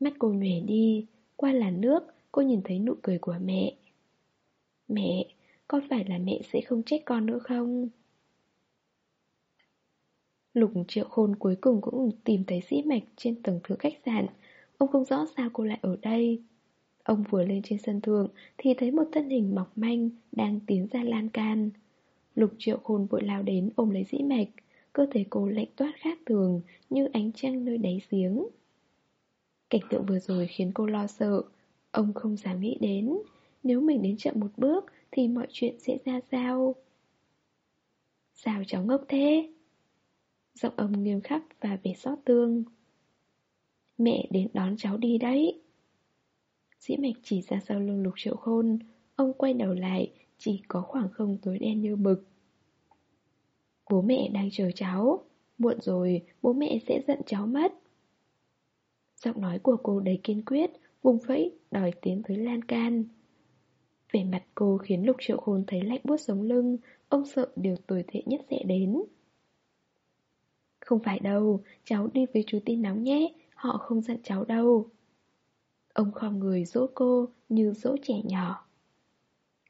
Mắt cô nhòe đi, qua làn nước, cô nhìn thấy nụ cười của mẹ. Mẹ, có phải là mẹ sẽ không trách con nữa không? Lục triệu khôn cuối cùng cũng tìm thấy sĩ mạch trên tầng thượng khách sạn. Ông không rõ sao cô lại ở đây. Ông vừa lên trên sân thượng thì thấy một thân hình mỏng manh đang tiến ra lan can. Lục triệu khôn vội lao đến ôm lấy dĩ mạch. Cơ thể cô lạnh toát khác thường, như ánh trăng nơi đáy giếng. Cảnh tượng vừa rồi khiến cô lo sợ. Ông không dám nghĩ đến. Nếu mình đến chậm một bước thì mọi chuyện sẽ ra sao? Sao cháu ngốc thế? Giọng ông nghiêm khắc và vẻ xót tương. Mẹ đến đón cháu đi đấy. Dĩ mạch chỉ ra sau lưng lục triệu khôn, ông quay đầu lại, chỉ có khoảng không tối đen như mực. Bố mẹ đang chờ cháu, muộn rồi bố mẹ sẽ giận cháu mất. Giọng nói của cô đầy kiên quyết, vùng vẫy đòi tiến tới lan can. Vẻ mặt cô khiến lục triệu khôn thấy lạnh buốt sống lưng, ông sợ điều tồi tệ nhất sẽ đến. Không phải đâu, cháu đi với chú tin nóng nhé, họ không giận cháu đâu. Ông khom người dỗ cô như dỗ trẻ nhỏ.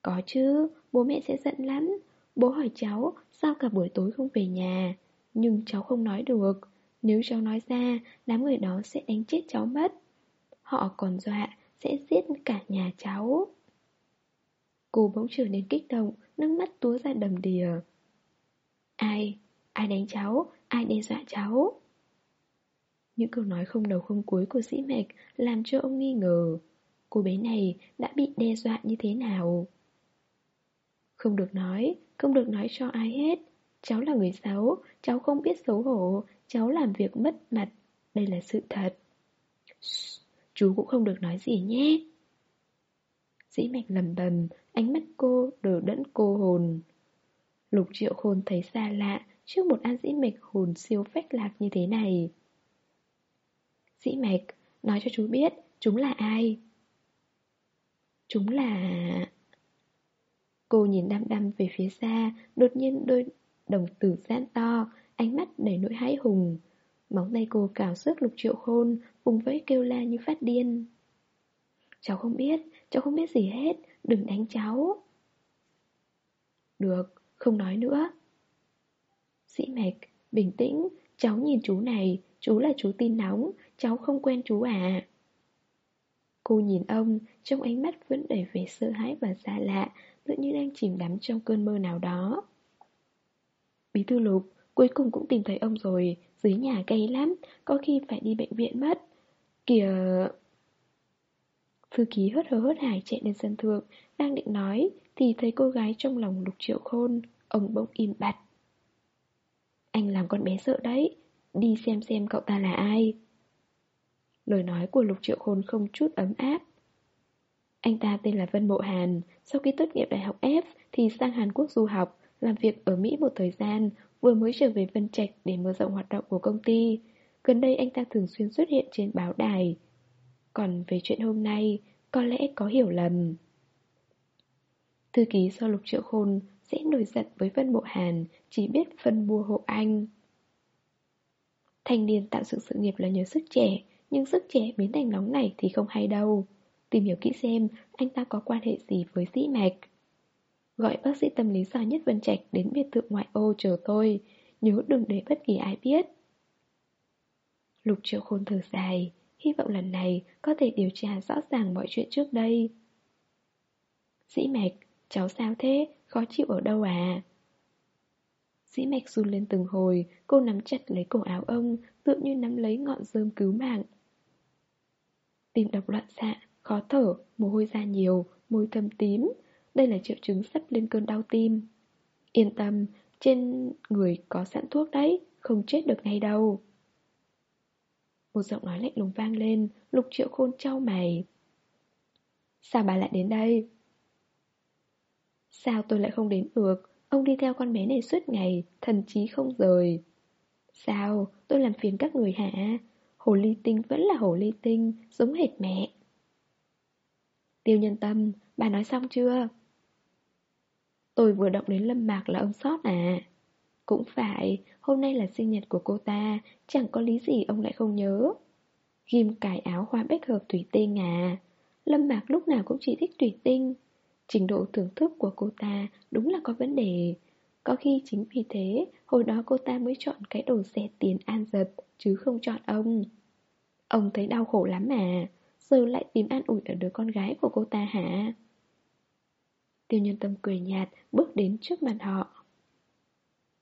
Có chứ, bố mẹ sẽ giận lắm. Bố hỏi cháu sao cả buổi tối không về nhà, nhưng cháu không nói được. Nếu cháu nói ra, đám người đó sẽ đánh chết cháu mất. Họ còn dọa sẽ giết cả nhà cháu. Cô bỗng trở nên kích động, nước mắt túa ra đầm đìa. Ai? Ai đánh cháu? Ai đe dọa cháu? Những câu nói không đầu không cuối của sĩ mạch làm cho ông nghi ngờ. Cô bé này đã bị đe dọa như thế nào? Không được nói, không được nói cho ai hết. Cháu là người xấu, cháu không biết xấu hổ, cháu làm việc mất mặt. Đây là sự thật. Shh, chú cũng không được nói gì nhé. Dĩ mạch lầm bầm, ánh mắt cô đờ đẫn cô hồn. Lục triệu khôn thấy xa lạ trước một an dĩ mạch hồn siêu phách lạc như thế này. Dĩ mạch, nói cho chú biết, chúng là ai? Chúng là... Cô nhìn đăm đăm về phía xa, đột nhiên đôi đồng tử giãn to, ánh mắt đầy nỗi hãi hùng. Móng tay cô cào xước lục triệu khôn, vùng vẫy kêu la như phát điên. Cháu không biết, cháu không biết gì hết, đừng đánh cháu. Được, không nói nữa. Sĩ mạch, bình tĩnh, cháu nhìn chú này, chú là chú tin nóng, cháu không quen chú à. Cô nhìn ông, trong ánh mắt vẫn đầy vẻ sợ hãi và xa lạ, tựa như đang chìm đắm trong cơn mơ nào đó. Bí thư lục, cuối cùng cũng tìm thấy ông rồi, dưới nhà gay lắm, có khi phải đi bệnh viện mất. Kìa... Thư ký hớt hớ hớt hải chạy lên sân thượng, đang định nói, thì thấy cô gái trong lòng lục triệu khôn, ông bỗng im bặt. Anh làm con bé sợ đấy, đi xem xem cậu ta là ai. Lời nói của Lục Triệu Khôn không chút ấm áp. Anh ta tên là Vân Mộ Hàn, sau khi tốt nghiệp đại học F thì sang Hàn Quốc du học, làm việc ở Mỹ một thời gian, vừa mới trở về Vân Trạch để mở rộng hoạt động của công ty. Gần đây anh ta thường xuyên xuất hiện trên báo đài. Còn về chuyện hôm nay, có lẽ có hiểu lầm. Thư ký do Lục Triệu Khôn sẽ nổi giận với Vân Mộ Hàn, chỉ biết phân bua hộ anh. Thanh niên tạo dựng sự nghiệp là nhờ sức trẻ, nhưng sức trẻ biến thành nóng này thì không hay đâu. Tìm hiểu kỹ xem anh ta có quan hệ gì với dĩ mạch. Gọi bác sĩ tâm lý giỏi nhất Vân Trạch đến biệt thự ngoại ô chờ tôi, nhớ đừng để bất kỳ ai biết. Lục triệu khôn thở dài, hy vọng lần này có thể điều tra rõ ràng mọi chuyện trước đây. Dĩ mạch, cháu sao thế, khó chịu ở đâu à? Dĩ mạch run lên từng hồi, cô nắm chặt lấy cổ áo ông, tựa như nắm lấy ngọn rơm cứu mạng. Tim đập loạn xạ, khó thở, mồ hôi ra nhiều, môi thâm tím. Đây là triệu chứng sắp lên cơn đau tim. Yên tâm, trên người có sẵn thuốc đấy, không chết được ngay đâu. Một giọng nói lạnh lùng vang lên, lục triệu khôn trao mày. Sao bà lại đến đây? Sao tôi lại không đến được? Ông đi theo con bé này suốt ngày, thần trí không rời. Sao? Tôi làm phiền các người hả? Hồ ly tinh vẫn là hồ ly tinh, giống hệt mẹ. Tiêu nhân tâm, bà nói xong chưa? Tôi vừa động đến lâm mạc là ông sót à? Cũng phải, hôm nay là sinh nhật của cô ta, chẳng có lý gì ông lại không nhớ. Ghim cài áo hoa bách hợp thủy tinh à? Lâm mạc lúc nào cũng chỉ thích thủy tinh. Trình độ thưởng thức của cô ta đúng là có vấn đề. Có khi chính vì thế, hồi đó cô ta mới chọn cái đồ xe tiền an giật, chứ không chọn ông. Ông thấy đau khổ lắm mà, giờ lại tìm an ủi ở đứa con gái của cô ta hả? Tiêu nhân tâm cười nhạt, bước đến trước mặt họ.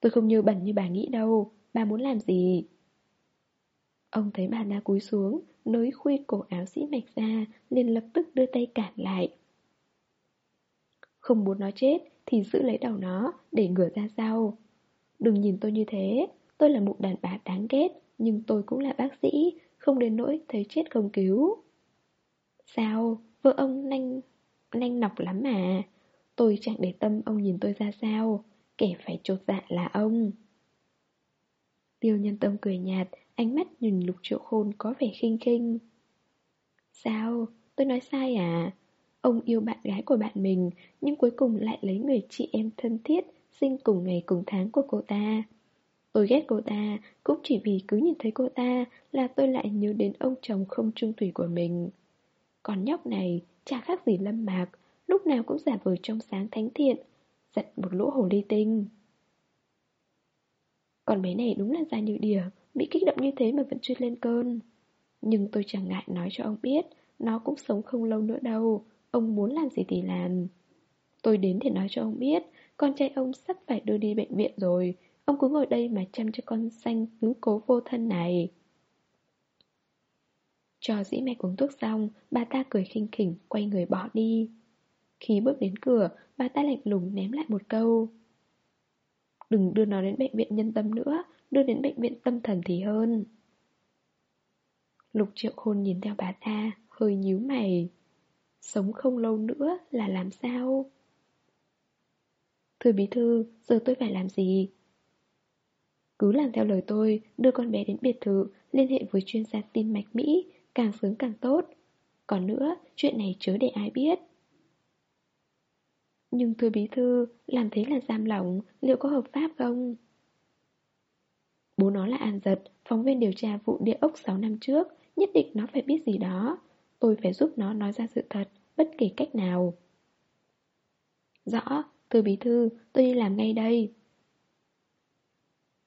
Tôi không như bẩn như bà nghĩ đâu, bà muốn làm gì? Ông thấy bà đã cúi xuống, nới khuy cổ áo sĩ mạch ra, liền lập tức đưa tay cản lại. Không muốn nó chết thì giữ lấy đầu nó để ngửa ra sau. Đừng nhìn tôi như thế, tôi là một đàn bà đáng ghét, nhưng tôi cũng là bác sĩ, không đến nỗi thấy chết không cứu. Sao? Vợ ông nanh... nanh nọc lắm mà. Tôi chẳng để tâm ông nhìn tôi ra sao. Kẻ phải chột dạ là ông. Tiêu nhân tâm cười nhạt, ánh mắt nhìn lục triệu khôn có vẻ khinh khinh. Sao? Tôi nói sai à? Ông yêu bạn gái của bạn mình, nhưng cuối cùng lại lấy người chị em thân thiết, sinh cùng ngày cùng tháng của cô ta. Tôi ghét cô ta, cũng chỉ vì cứ nhìn thấy cô ta là tôi lại nhớ đến ông chồng không trung thủy của mình. Còn nhóc này, chả khác gì lâm mạc, lúc nào cũng giả vờ trong sáng thánh thiện, giận một lỗ hồ ly tinh. Còn bé này đúng là da như đỉa, bị kích động như thế mà vẫn chưa lên cơn. Nhưng tôi chẳng ngại nói cho ông biết, nó cũng sống không lâu nữa đâu, ông muốn làm gì thì làm. Tôi đến để nói cho ông biết, con trai ông sắp phải đưa đi bệnh viện rồi, ông cứ ngồi đây mà chăm cho con xanh tứ cố vô thân này. Cho dĩ mạch uống thuốc xong, bà ta cười khinh khỉnh, quay người bỏ đi. Khi bước đến cửa, bà ta lạnh lùng ném lại một câu. Đừng đưa nó đến bệnh viện nhân tâm nữa, đưa đến bệnh viện tâm thần thì hơn. Lục triệu khôn nhìn theo bà ta, hơi nhíu mày. Sống không lâu nữa là làm sao? Thưa bí thư, giờ tôi phải làm gì? Cứ làm theo lời tôi, đưa con bé đến biệt thự, liên hệ với chuyên gia tim mạch Mỹ, càng sớm càng tốt. Còn nữa, chuyện này chớ để ai biết. Nhưng thưa bí thư, làm thế là giam lỏng, liệu có hợp pháp không? Bố nó là An Giật, phóng viên điều tra vụ địa ốc 6 năm trước, nhất định nó phải biết gì đó. Tôi phải giúp nó nói ra sự thật, bất kỳ cách nào. Rõ, thưa bí thư, tôi đi làm ngay đây.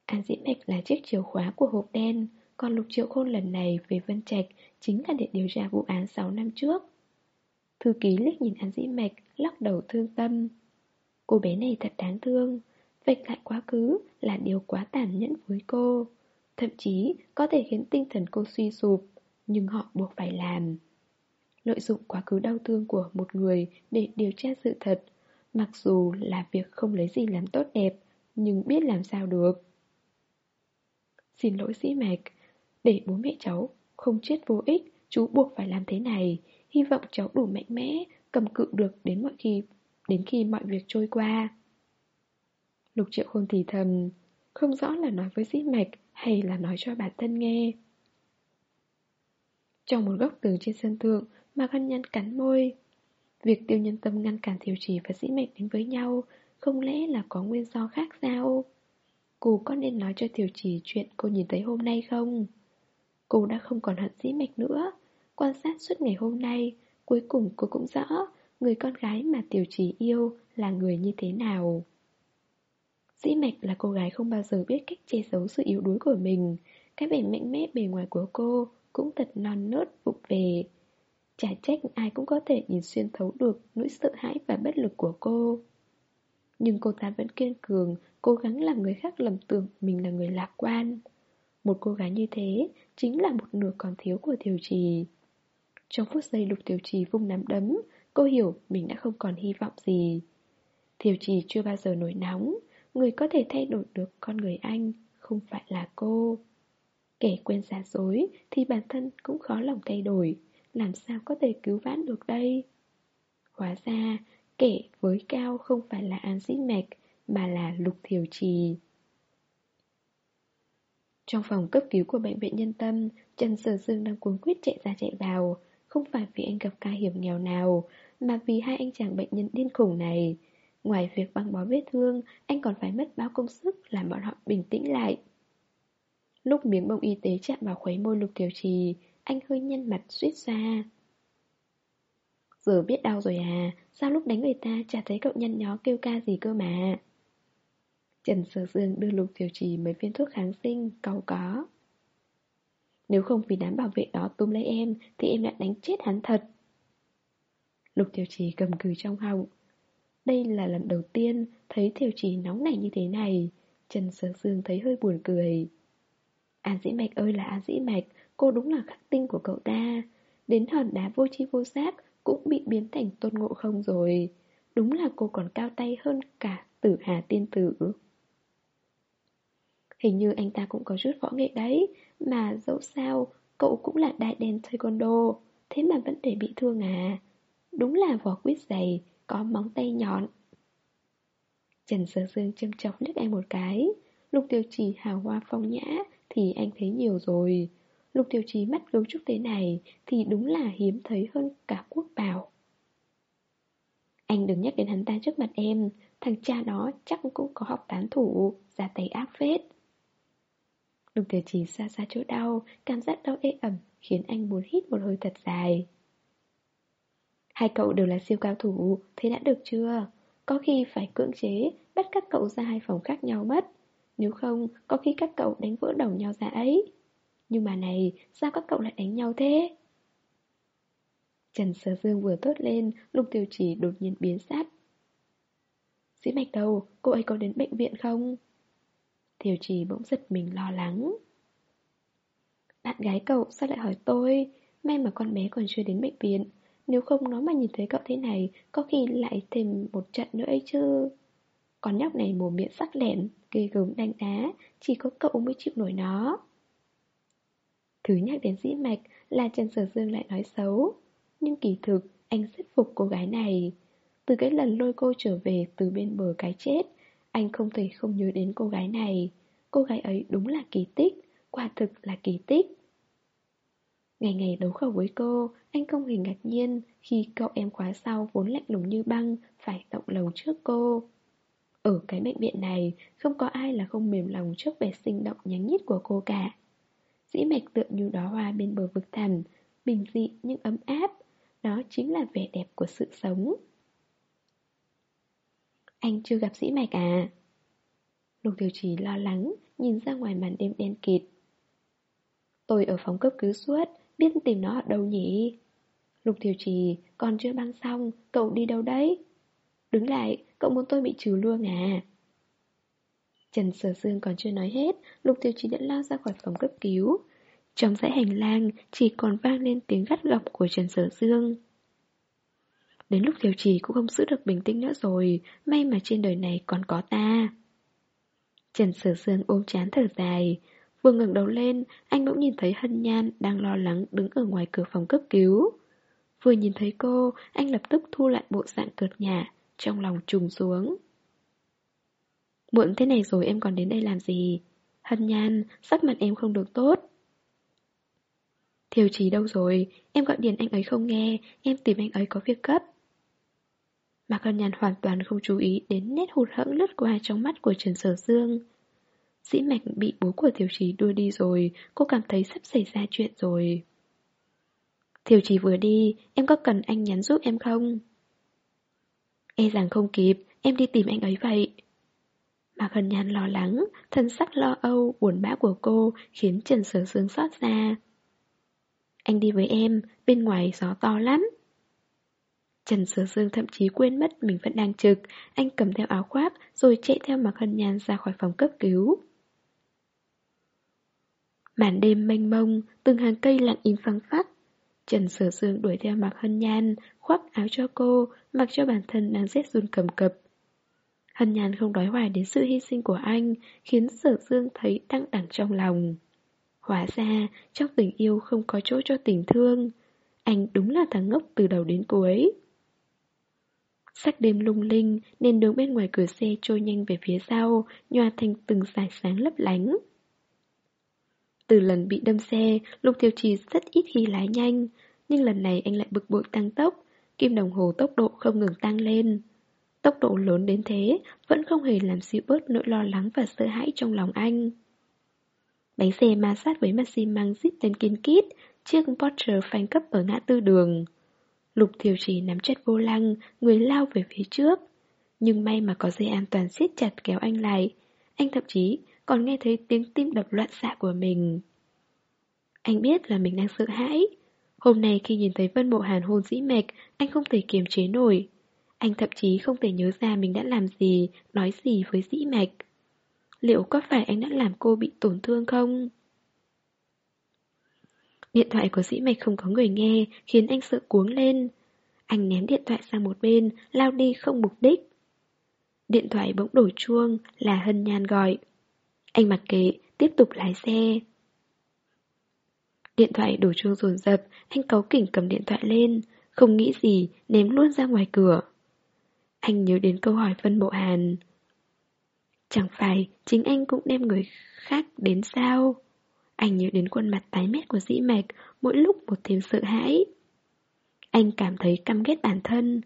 An Dĩ Mạch là chiếc chìa khóa của hộp đen, còn Lục Triệu Khôn lần này về Vân Trạch chính là để điều tra vụ án 6 năm trước. Thư ký liếc nhìn An Dĩ Mạch, lắc đầu thương tâm. Cô bé này thật đáng thương, vạch lại quá khứ là điều quá tàn nhẫn với cô. Thậm chí có thể khiến tinh thần cô suy sụp, nhưng họ buộc phải làm. Lợi dụng quá khứ đau thương của một người để điều tra sự thật, Mặc dù là việc không lấy gì làm tốt đẹp, nhưng biết làm sao được. Xin lỗi dĩ mạch, để bố mẹ cháu không chết vô ích, chú buộc phải làm thế này. Hy vọng cháu đủ mạnh mẽ, cầm cự được đến mọi khi đến khi mọi việc trôi qua. Lục triệu khôn thì thầm, không rõ là nói với dĩ mạch hay là nói cho bản thân nghe. Trong một góc tường trên sân thượng, mà Văn Nhân cắn môi. Việc tiêu nhân tâm ngăn cản thiểu trì và dĩ mạch đến với nhau, không lẽ là có nguyên do khác sao? Cô có nên nói cho thiểu trì chuyện cô nhìn thấy hôm nay không? Cô đã không còn hận dĩ mạch nữa. Quan sát suốt ngày hôm nay, cuối cùng cô cũng rõ người con gái mà tiểu trì yêu là người như thế nào. Dĩ mạch là cô gái không bao giờ biết cách che giấu sự yếu đuối của mình. Cái vẻ mạnh mẽ bề ngoài của cô cũng thật non nớt vụng về. Chả trách ai cũng có thể nhìn xuyên thấu được nỗi sợ hãi và bất lực của cô. Nhưng cô ta vẫn kiên cường, cố gắng làm người khác lầm tưởng mình là người lạc quan. Một cô gái như thế chính là một nửa còn thiếu của Tiểu Trì. Trong phút giây lục Tiểu Trì vung nắm đấm, cô hiểu mình đã không còn hy vọng gì. Tiểu Trì chưa bao giờ nổi nóng, người có thể thay đổi được con người anh không phải là cô. Kẻ quên giả dối thì bản thân cũng khó lòng thay đổi, làm sao có thể cứu vãn được đây? Hóa ra, kẻ với cao không phải là An Dĩ Mạch, mà là Lục Thiều Trì. Trong phòng cấp cứu của bệnh viện nhân tâm, Trần Sở Dương đang cuống quyết chạy ra chạy vào, không phải vì anh gặp ca hiểm nghèo nào, mà vì hai anh chàng bệnh nhân điên khủng này. Ngoài việc băng bó vết thương, anh còn phải mất bao công sức làm bọn họ bình tĩnh lại. Lúc miếng bông y tế chạm vào khuấy môi lục tiểu trì, anh hơi nhăn mặt suýt ra. Giờ biết đau rồi à, sao lúc đánh người ta chả thấy cậu nhăn nhó kêu ca gì cơ mà. Trần Sở Dương đưa Lục Tiểu Trì mấy viên thuốc kháng sinh, cầu có. Nếu không vì đám bảo vệ đó túm lấy em, thì em đã đánh chết hắn thật. Lục Tiểu Trì cầm cừ trong họng. Đây là lần đầu tiên thấy Tiểu Trì nóng nảy như thế này. Trần Sở Dương thấy hơi buồn cười. An Dĩ Mạch ơi là An Dĩ Mạch, cô đúng là khắc tinh của cậu ta. Đến hòn đá vô chi vô giác cũng bị biến thành tôn ngộ không rồi. Đúng là cô còn cao tay hơn cả tử hà tiên tử. Hình như anh ta cũng có chút võ nghệ đấy. Mà dẫu sao, Cậu cũng là đại đen taekwondo. Thế mà vẫn để bị thương à? Đúng là vỏ quýt dày, Có móng tay nhọn. Trần Sơ Dương châm chọc liếc anh một cái. Lục tiêu trì hào hoa phong nhã, Thì anh thấy nhiều rồi. Lục tiêu trì mắt gấu trúc thế này, Thì đúng là hiếm thấy hơn cả quốc bảo Anh đừng nhắc đến hắn ta trước mặt em. Thằng cha đó chắc cũng có học tán thủ, Ra tay ác phết. Lục tiểu chỉ xa xa chỗ đau, cảm giác đau ê ẩm khiến anh muốn hít một hơi thật dài. Hai cậu đều là siêu cao thủ, thế đã được chưa? Có khi phải cưỡng chế, bắt các cậu ra hai phòng khác nhau mất. Nếu không, có khi các cậu đánh vỡ đầu nhau ra ấy. Nhưng mà này, sao các cậu lại đánh nhau thế? Trần Sở Dương vừa tốt lên, Lục Tiểu Chỉ đột nhiên biến sát. Dĩ mạch đầu, cô ấy có đến bệnh viện không? Thiều trì bỗng giật mình lo lắng. Bạn gái cậu sao lại hỏi tôi? May mà con bé còn chưa đến bệnh viện. Nếu không nó mà nhìn thấy cậu thế này, Có khi lại thêm một trận nữa ấy chứ. Con nhóc này mồm miệng sắc lẻn Ghê gớm đánh đá, Chỉ có cậu mới chịu nổi nó. Thứ nhắc đến dĩ mạch Là Trần Sở Dương lại nói xấu. Nhưng kỳ thực, anh rất phục cô gái này. Từ cái lần lôi cô trở về từ bên bờ cái chết, anh không thể không nhớ đến cô gái này. Cô gái ấy đúng là kỳ tích, Quả thực là kỳ tích. Ngày ngày đấu khẩu với cô, Anh không hề ngạc nhiên Khi cậu em khóa sau vốn lạnh lùng như băng Phải động lòng trước cô. Ở cái bệnh viện này, Không có ai là không mềm lòng trước vẻ sinh động nhánh nhít của cô cả. Dĩ mạch tựa như đó hoa bên bờ vực thẳm, Bình dị nhưng ấm áp, Đó chính là vẻ đẹp của sự sống. Anh chưa gặp dĩ mạch à? Lục tiểu trì lo lắng, nhìn ra ngoài màn đêm đen kịt. Tôi ở phòng cấp cứu suốt, biết tìm nó ở đâu nhỉ? Lục tiểu trì, còn chưa băng xong, cậu đi đâu đấy? Đứng lại, cậu muốn tôi bị trừ luôn à? Trần Sở Dương còn chưa nói hết, Lục Tiểu trì đã lao ra khỏi phòng cấp cứu. Trong dãy hành lang chỉ còn vang lên tiếng gắt gọc của Trần Sở Dương. Đến lúc tiểu Trì cũng không giữ được bình tĩnh nữa rồi, may mà trên đời này còn có ta. Trần Sở Sương ôm chán thở dài. Vừa ngẩng đầu lên, anh bỗng nhìn thấy Hân Nhan đang lo lắng đứng ở ngoài cửa phòng cấp cứu. Vừa nhìn thấy cô, anh lập tức thu lại bộ dạng cợt nhả, trong lòng trùng xuống. Muộn thế này rồi em còn đến đây làm gì? Hân Nhan, sắc mặt em không được tốt. Thiều trí đâu rồi, em gọi điện anh ấy không nghe, em tìm anh ấy có việc gấp mà con nhàn hoàn toàn không chú ý đến nét hụt hẫng lướt qua trong mắt của Trần Sở Dương. Dĩ mạch bị bố của Thiều Trì đưa đi rồi, cô cảm thấy sắp xảy ra chuyện rồi. Thiều Trì vừa đi, em có cần anh nhắn giúp em không? E rằng không kịp, em đi tìm anh ấy vậy. mà Hân nhàn lo lắng, thân sắc lo âu, buồn bã của cô khiến Trần Sở Dương xót ra. Anh đi với em, bên ngoài gió to lắm. Trần Sở Dương thậm chí quên mất mình vẫn đang trực, anh cầm theo áo khoác rồi chạy theo Mạc Hân Nhan ra khỏi phòng cấp cứu. Màn đêm mênh mông, từng hàng cây lặng im phăng phắc. Trần Sở Dương đuổi theo Mạc Hân Nhan, khoác áo cho cô, mặc cho bản thân đang rét run cầm cập. Hân Nhan không đói hoài đến sự hy sinh của anh, khiến Sở Dương thấy đăng đẳng trong lòng. Hóa ra, trong tình yêu không có chỗ cho tình thương. Anh đúng là thằng ngốc từ đầu đến cuối. Sắc đêm lung linh, nên đường bên ngoài cửa xe trôi nhanh về phía sau, nhòa thành từng dải sáng lấp lánh. Từ lần bị đâm xe, Lục Thiều Trì rất ít khi lái nhanh, nhưng lần này anh lại bực bội tăng tốc, kim đồng hồ tốc độ không ngừng tăng lên. Tốc độ lớn đến thế, vẫn không hề làm dịu bớt nỗi lo lắng và sợ hãi trong lòng anh. Bánh xe ma sát với mặt xi măng rít lên kiên kít, chiếc Porsche phanh cấp ở ngã tư đường. Lục thiều trì nắm chặt vô lăng, người lao về phía trước. Nhưng may mà có dây an toàn siết chặt kéo anh lại. Anh thậm chí còn nghe thấy tiếng tim đập loạn xạ của mình. Anh biết là mình đang sợ hãi. Hôm nay khi nhìn thấy Vân Mộ Hàn hôn dĩ mạch, anh không thể kiềm chế nổi. Anh thậm chí không thể nhớ ra mình đã làm gì, nói gì với dĩ mạch. Liệu có phải anh đã làm cô bị tổn thương không? Điện thoại của dĩ mạch không có người nghe, khiến anh sợ cuống lên. Anh ném điện thoại sang một bên, lao đi không mục đích. Điện thoại bỗng đổ chuông, là Hân Nhan gọi. Anh mặc kệ, tiếp tục lái xe. Điện thoại đổ chuông rồn rập, anh cáu kỉnh cầm điện thoại lên, không nghĩ gì, ném luôn ra ngoài cửa. Anh nhớ đến câu hỏi Vân Bộ Hàn. Chẳng phải chính anh cũng đem người khác đến sao? Anh nhớ đến khuôn mặt tái mét của dĩ mạch, mỗi lúc một thêm sợ hãi. Anh cảm thấy căm ghét bản thân.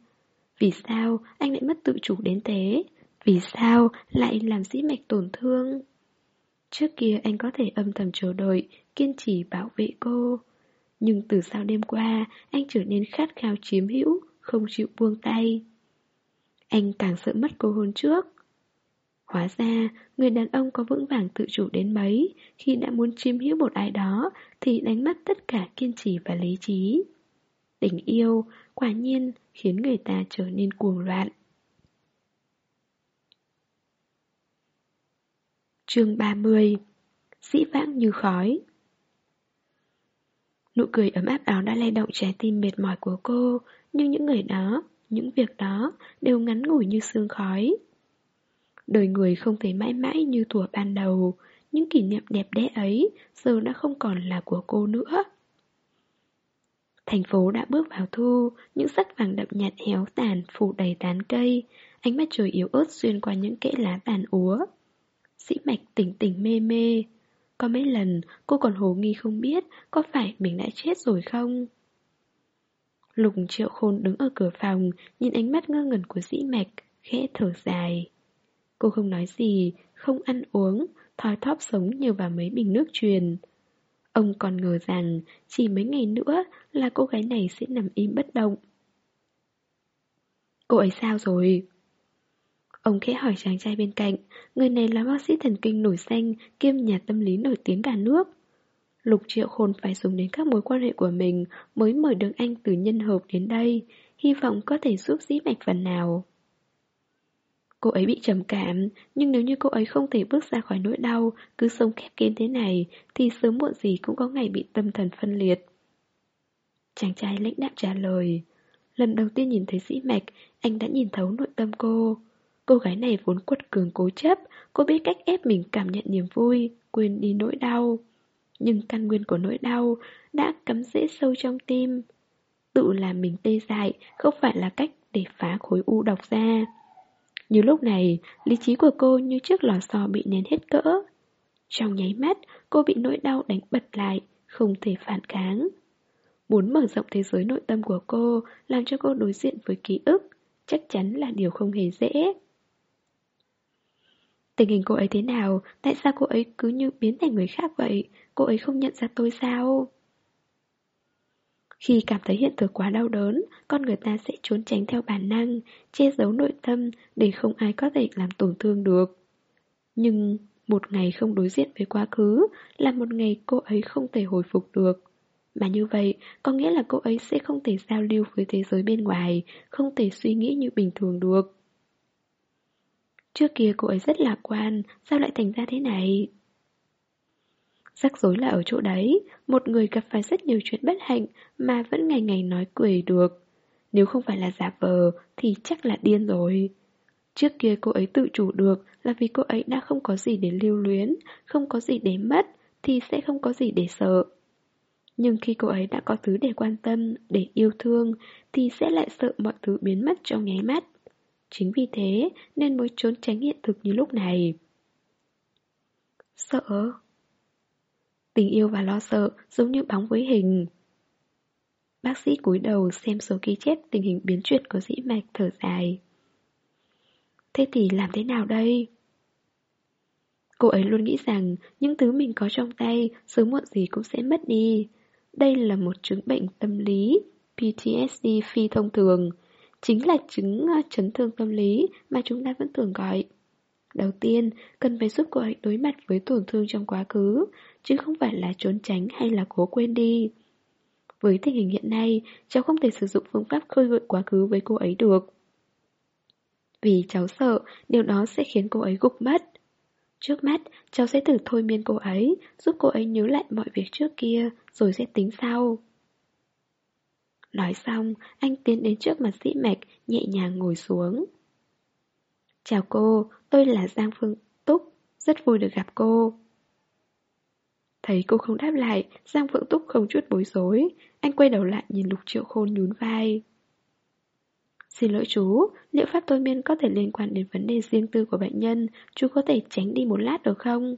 Vì sao anh lại mất tự chủ đến thế? Vì sao lại làm dĩ mạch tổn thương? Trước kia anh có thể âm thầm chờ đợi, kiên trì bảo vệ cô. Nhưng từ sau đêm qua, anh trở nên khát khao chiếm hữu, không chịu buông tay. Anh càng sợ mất cô hôn trước. Hóa ra, người đàn ông có vững vàng tự chủ đến mấy, khi đã muốn chiếm hữu một ai đó, thì đánh mất tất cả kiên trì và lý trí. Tình yêu, quả nhiên, khiến người ta trở nên cuồng loạn. chương 30 Dĩ vãng như khói Nụ cười ấm áp đó đã lay động trái tim mệt mỏi của cô, nhưng những người đó, những việc đó đều ngắn ngủi như sương khói. Đời người không thể mãi mãi như thuở ban đầu, những kỷ niệm đẹp đẽ ấy giờ đã không còn là của cô nữa. Thành phố đã bước vào thu, những sắc vàng đậm nhạt héo tàn phủ đầy tán cây, ánh mắt trời yếu ớt xuyên qua những kẽ lá tàn úa. Sĩ mạch tỉnh tỉnh mê mê. Có mấy lần cô còn hồ nghi không biết có phải mình đã chết rồi không? Lục triệu khôn đứng ở cửa phòng, nhìn ánh mắt ngơ ngẩn của dĩ mạch, khẽ thở dài. Cô không nói gì, không ăn uống, thoi thóp sống nhờ vào mấy bình nước truyền. Ông còn ngờ rằng chỉ mấy ngày nữa là cô gái này sẽ nằm im bất động. Cô ấy sao rồi? Ông khẽ hỏi chàng trai bên cạnh, người này là bác sĩ thần kinh nổi danh kiêm nhà tâm lý nổi tiếng cả nước. Lục Triệu Khôn phải dùng đến các mối quan hệ của mình mới mời được anh từ nhân hợp đến đây, hy vọng có thể giúp dĩ mạch phần nào. Cô ấy bị trầm cảm, nhưng nếu như cô ấy không thể bước ra khỏi nỗi đau, cứ sống khép kín thế này, thì sớm muộn gì cũng có ngày bị tâm thần phân liệt. Chàng trai lãnh đạm trả lời. Lần đầu tiên nhìn thấy dĩ mạch, anh đã nhìn thấu nội tâm cô. Cô gái này vốn quật cường cố chấp, cô biết cách ép mình cảm nhận niềm vui, quên đi nỗi đau. Nhưng căn nguyên của nỗi đau đã cắm rễ sâu trong tim. Tự làm mình tê dại không phải là cách để phá khối u độc ra. Như lúc này, lý trí của cô như chiếc lò xo bị nén hết cỡ. Trong nháy mắt, cô bị nỗi đau đánh bật lại, không thể phản kháng. Muốn mở rộng thế giới nội tâm của cô, làm cho cô đối diện với ký ức, chắc chắn là điều không hề dễ. Tình hình cô ấy thế nào? Tại sao cô ấy cứ như biến thành người khác vậy? Cô ấy không nhận ra tôi sao? Khi cảm thấy hiện thực quá đau đớn, con người ta sẽ trốn tránh theo bản năng, che giấu nội tâm để không ai có thể làm tổn thương được. Nhưng một ngày không đối diện với quá khứ là một ngày cô ấy không thể hồi phục được. Mà như vậy, có nghĩa là cô ấy sẽ không thể giao lưu với thế giới bên ngoài, không thể suy nghĩ như bình thường được. Trước kia cô ấy rất lạc quan, sao lại thành ra thế này? Rắc rối là ở chỗ đấy, một người gặp phải rất nhiều chuyện bất hạnh mà vẫn ngày ngày nói cười được. Nếu không phải là giả vờ thì chắc là điên rồi. Trước kia cô ấy tự chủ được là vì cô ấy đã không có gì để lưu luyến, không có gì để mất thì sẽ không có gì để sợ. Nhưng khi cô ấy đã có thứ để quan tâm, để yêu thương thì sẽ lại sợ mọi thứ biến mất trong nháy mắt. Chính vì thế nên mới trốn tránh hiện thực như lúc này. Sợ? Tình yêu và lo sợ giống như bóng với hình. Bác sĩ cúi đầu xem số ghi chép tình hình biến chuyển của dĩ mạch thở dài. Thế thì làm thế nào đây? Cô ấy luôn nghĩ rằng những thứ mình có trong tay sớm muộn gì cũng sẽ mất đi. Đây là một chứng bệnh tâm lý, PTSD phi thông thường. Chính là chứng ờ, chấn thương tâm lý mà chúng ta vẫn thường gọi. Đầu tiên, cần phải giúp cô ấy đối mặt với tổn thương trong quá khứ, chứ không phải là trốn tránh hay là cố quên đi. Với tình hình hiện nay, cháu không thể sử dụng phương pháp khơi gợi quá khứ với cô ấy được. Vì cháu sợ điều đó sẽ khiến cô ấy gục mất. Trước mắt, cháu sẽ thử thôi miên cô ấy, giúp cô ấy nhớ lại mọi việc trước kia, rồi sẽ tính sau. Nói xong, anh tiến đến trước mặt dĩ mạch, nhẹ nhàng ngồi xuống. Chào cô, tôi là Giang Phương Túc, rất vui được gặp cô. Thấy cô không đáp lại, Giang Phượng Túc không chút bối rối, anh quay đầu lại nhìn Lục Triệu Khôn nhún vai. Xin lỗi chú, liệu pháp thôi miên có thể liên quan đến vấn đề riêng tư của bệnh nhân, chú có thể tránh đi một lát được không?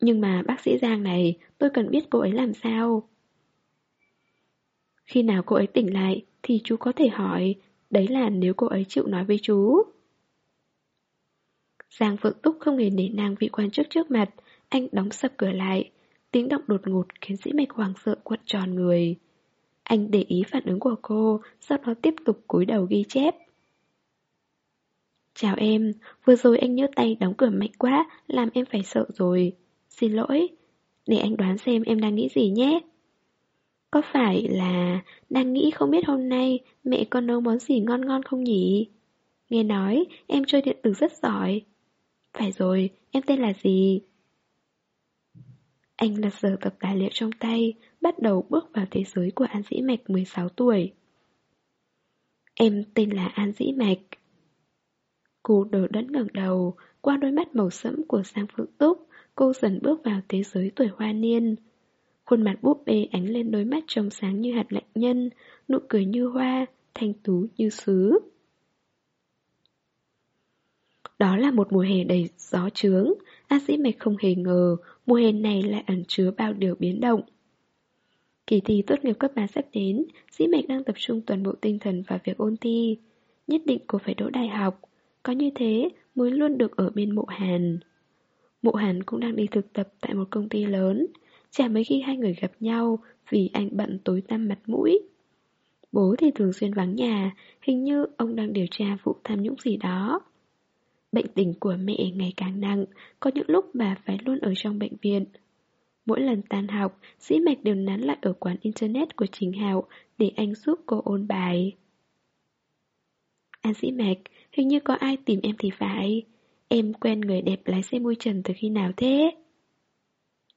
Nhưng mà bác sĩ Giang này, tôi cần biết cô ấy làm sao. Khi nào cô ấy tỉnh lại thì chú có thể hỏi, đấy là nếu cô ấy chịu nói với chú. Giang Phượng Túc không hề để nàng vị quan chức trước mặt, anh đóng sập cửa lại. Tiếng động đột ngột khiến dĩ mạch hoàng sợ quật tròn người. Anh để ý phản ứng của cô, sau đó tiếp tục cúi đầu ghi chép. Chào em, vừa rồi anh nhớ tay đóng cửa mạnh quá, làm em phải sợ rồi. Xin lỗi, để anh đoán xem em đang nghĩ gì nhé. Có phải là đang nghĩ không biết hôm nay mẹ con nấu món gì ngon ngon không nhỉ? Nghe nói em chơi điện tử rất giỏi. Phải rồi, em tên là gì? Anh lật dở tập tài liệu trong tay, bắt đầu bước vào thế giới của An Dĩ Mạch 16 tuổi. Em tên là An Dĩ Mạch. Cô đổ đẫn ngẩng đầu, qua đôi mắt màu sẫm của Sang Phượng Túc, cô dần bước vào thế giới tuổi hoa niên. Khuôn mặt búp bê ánh lên đôi mắt trông sáng như hạt lạnh nhân, nụ cười như hoa, thanh tú như sứ. Đó là một mùa hè đầy gió trướng, A Dĩ Mạch không hề ngờ mùa hè này lại ẩn chứa bao điều biến động. Kỳ thi tốt nghiệp cấp 3 sắp đến, Dĩ Mạch đang tập trung toàn bộ tinh thần vào việc ôn thi. Nhất định cô phải đỗ đại học, có như thế mới luôn được ở bên mộ Hàn. Mộ Hàn cũng đang đi thực tập tại một công ty lớn, chả mấy khi hai người gặp nhau vì anh bận tối tăm mặt mũi. Bố thì thường xuyên vắng nhà, hình như ông đang điều tra vụ tham nhũng gì đó. Bệnh tình của mẹ ngày càng nặng, có những lúc bà phải luôn ở trong bệnh viện. Mỗi lần tan học, sĩ Mạch đều nán lại ở quán internet của Trình Hạo để anh giúp cô ôn bài. An sĩ Mạch, hình như có ai tìm em thì phải. Em quen người đẹp lái xe môi trần từ khi nào thế?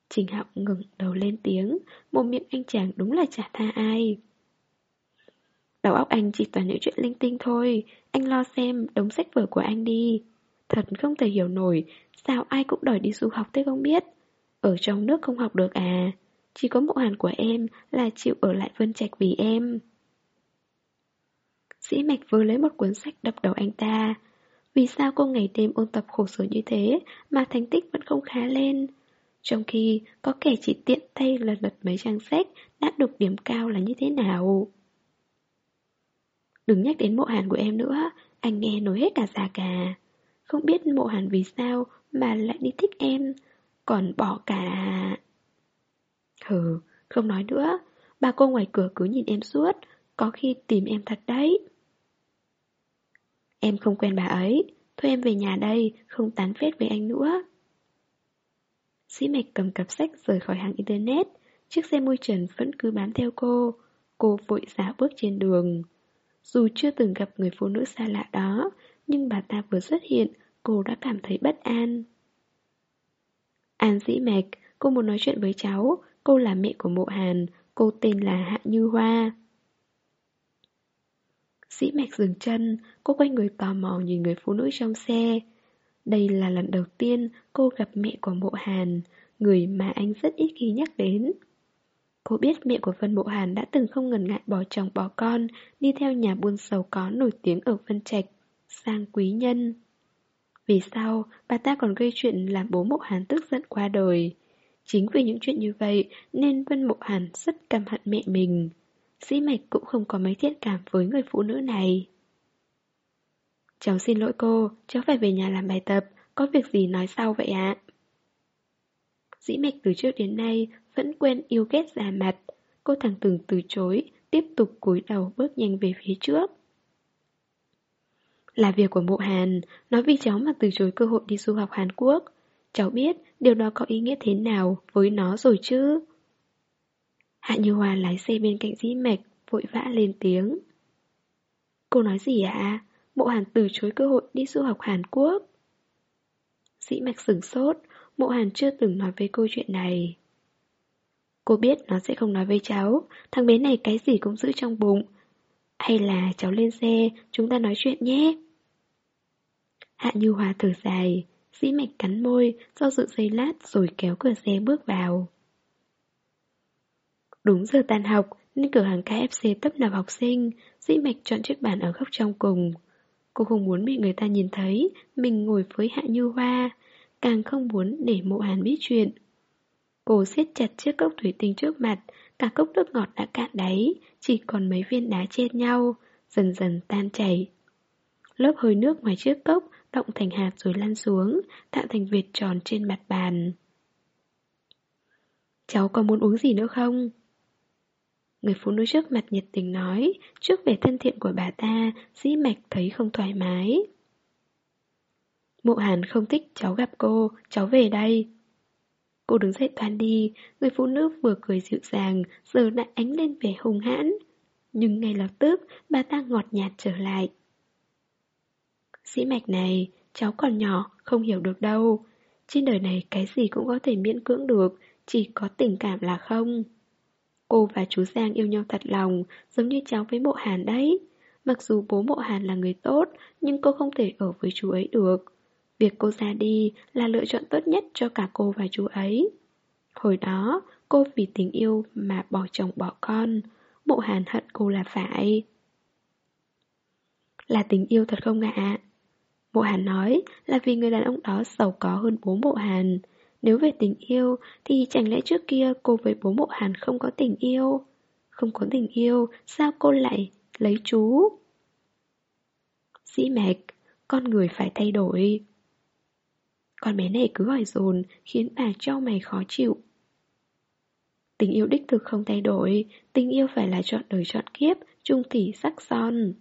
Trình Hạo ngừng đầu lên tiếng, một miệng anh chàng đúng là chả tha ai. Đầu óc anh chỉ toàn những chuyện linh tinh thôi Anh lo xem đống sách vở của anh đi. Thật không thể hiểu nổi Sao ai cũng đòi đi du học thế không biết? Ở trong nước không học được à? Chỉ có mộ hàn của em Là chịu ở lại Vân Trạch vì em. Sĩ Mạch vừa lấy một cuốn sách đập đầu anh ta. Vì sao cô ngày đêm ôn tập khổ sở như thế Mà thành tích vẫn không khá lên? Trong khi có kẻ chỉ tiện tay lật lật mấy trang sách Đã được điểm cao là như thế nào? Đừng nhắc đến mộ hàn của em nữa Anh nghe nói hết cả già cả. Không biết mộ hàn vì sao Mà lại đi thích em Còn bỏ cả. Hừ, không nói nữa Bà cô ngoài cửa cứ nhìn em suốt Có khi tìm em thật đấy. Em không quen bà ấy Thôi em về nhà đây Không tán phết với anh nữa. Sĩ mạch cầm cặp sách rời khỏi hàng internet Chiếc xe môi trần vẫn cứ bám theo cô Cô vội dạo bước trên đường dù chưa từng gặp người phụ nữ xa lạ đó, nhưng bà ta vừa xuất hiện, cô đã cảm thấy bất an. An dĩ mạch, cô muốn nói chuyện với cháu, cô là mẹ của mộ hàn, cô tên là Hạ Như Hoa. Dĩ mạch dừng chân, cô quay người tò mò nhìn người phụ nữ trong xe. Đây là lần đầu tiên cô gặp mẹ của mộ hàn, người mà anh rất ít khi nhắc đến. Cô biết mẹ của Vân Mộ Hàn đã từng không ngần ngại bỏ chồng bỏ con, đi theo nhà buôn sầu có nổi tiếng ở Vân Trạch, sang quý nhân. Vì sao bà ta còn gây chuyện làm bố Mộ Hàn tức giận qua đời? Chính vì những chuyện như vậy nên Vân Mộ Hàn rất căm hận mẹ mình. Sĩ Mạch cũng không có mấy thiện cảm với người phụ nữ này. Cháu xin lỗi cô, cháu phải về nhà làm bài tập, có việc gì nói sau vậy ạ? Dĩ Mạch từ trước đến nay vẫn quen yêu ghét già mặt. Cô thẳng từng từ chối, tiếp tục cúi đầu bước nhanh về phía trước. Là việc của mộ Hàn, nói vì cháu mà từ chối cơ hội đi du học Hàn Quốc. Cháu biết điều đó có ý nghĩa thế nào với nó rồi chứ. Hạ Như Hòa lái xe bên cạnh dĩ mạch, vội vã lên tiếng. Cô nói gì ạ? À? Mộ Hàn từ chối cơ hội đi du học Hàn Quốc. Dĩ mạch sửng sốt, mộ Hàn chưa từng nói với cô chuyện này. Cô biết nó sẽ không nói với cháu Thằng bé này cái gì cũng giữ trong bụng Hay là cháu lên xe Chúng ta nói chuyện nhé Hạ Như Hòa thở dài Dĩ mạch cắn môi Do dự giây lát rồi kéo cửa xe bước vào Đúng giờ tan học Nên cửa hàng KFC tấp nập học sinh Dĩ mạch chọn chiếc bàn ở góc trong cùng Cô không muốn bị người ta nhìn thấy Mình ngồi với Hạ Như Hoa Càng không muốn để mộ hàn biết chuyện Cô siết chặt chiếc cốc thủy tinh trước mặt, cả cốc nước ngọt đã cạn đáy, chỉ còn mấy viên đá trên nhau, dần dần tan chảy. Lớp hơi nước ngoài chiếc cốc động thành hạt rồi lăn xuống, tạo thành vệt tròn trên mặt bàn. Cháu có muốn uống gì nữa không? Người phụ nữ trước mặt nhiệt tình nói, trước vẻ thân thiện của bà ta, dĩ mạch thấy không thoải mái. Mộ Hàn không thích cháu gặp cô, cháu về đây. Cô đứng dậy toan đi, người phụ nữ vừa cười dịu dàng, giờ lại ánh lên vẻ hung hãn. Nhưng ngay lập tức, bà ta ngọt nhạt trở lại. Sĩ mạch này, cháu còn nhỏ, không hiểu được đâu. Trên đời này cái gì cũng có thể miễn cưỡng được, chỉ có tình cảm là không. Cô và chú Giang yêu nhau thật lòng, giống như cháu với mộ Hàn đấy. Mặc dù bố mộ Hàn là người tốt, nhưng cô không thể ở với chú ấy được. Việc cô ra đi là lựa chọn tốt nhất cho cả cô và chú ấy. Hồi đó, cô vì tình yêu mà bỏ chồng bỏ con. Mộ hàn hận cô là phải. Là tình yêu thật không ạ? Mộ hàn nói là vì người đàn ông đó giàu có hơn bố mộ hàn. Nếu về tình yêu thì chẳng lẽ trước kia cô với bố mộ hàn không có tình yêu? Không có tình yêu, sao cô lại lấy chú? Dĩ mạch, con người phải thay đổi. Con bé này cứ hỏi dồn Khiến bà cho mày khó chịu Tình yêu đích thực không thay đổi Tình yêu phải là chọn đời chọn kiếp Trung thủy sắc son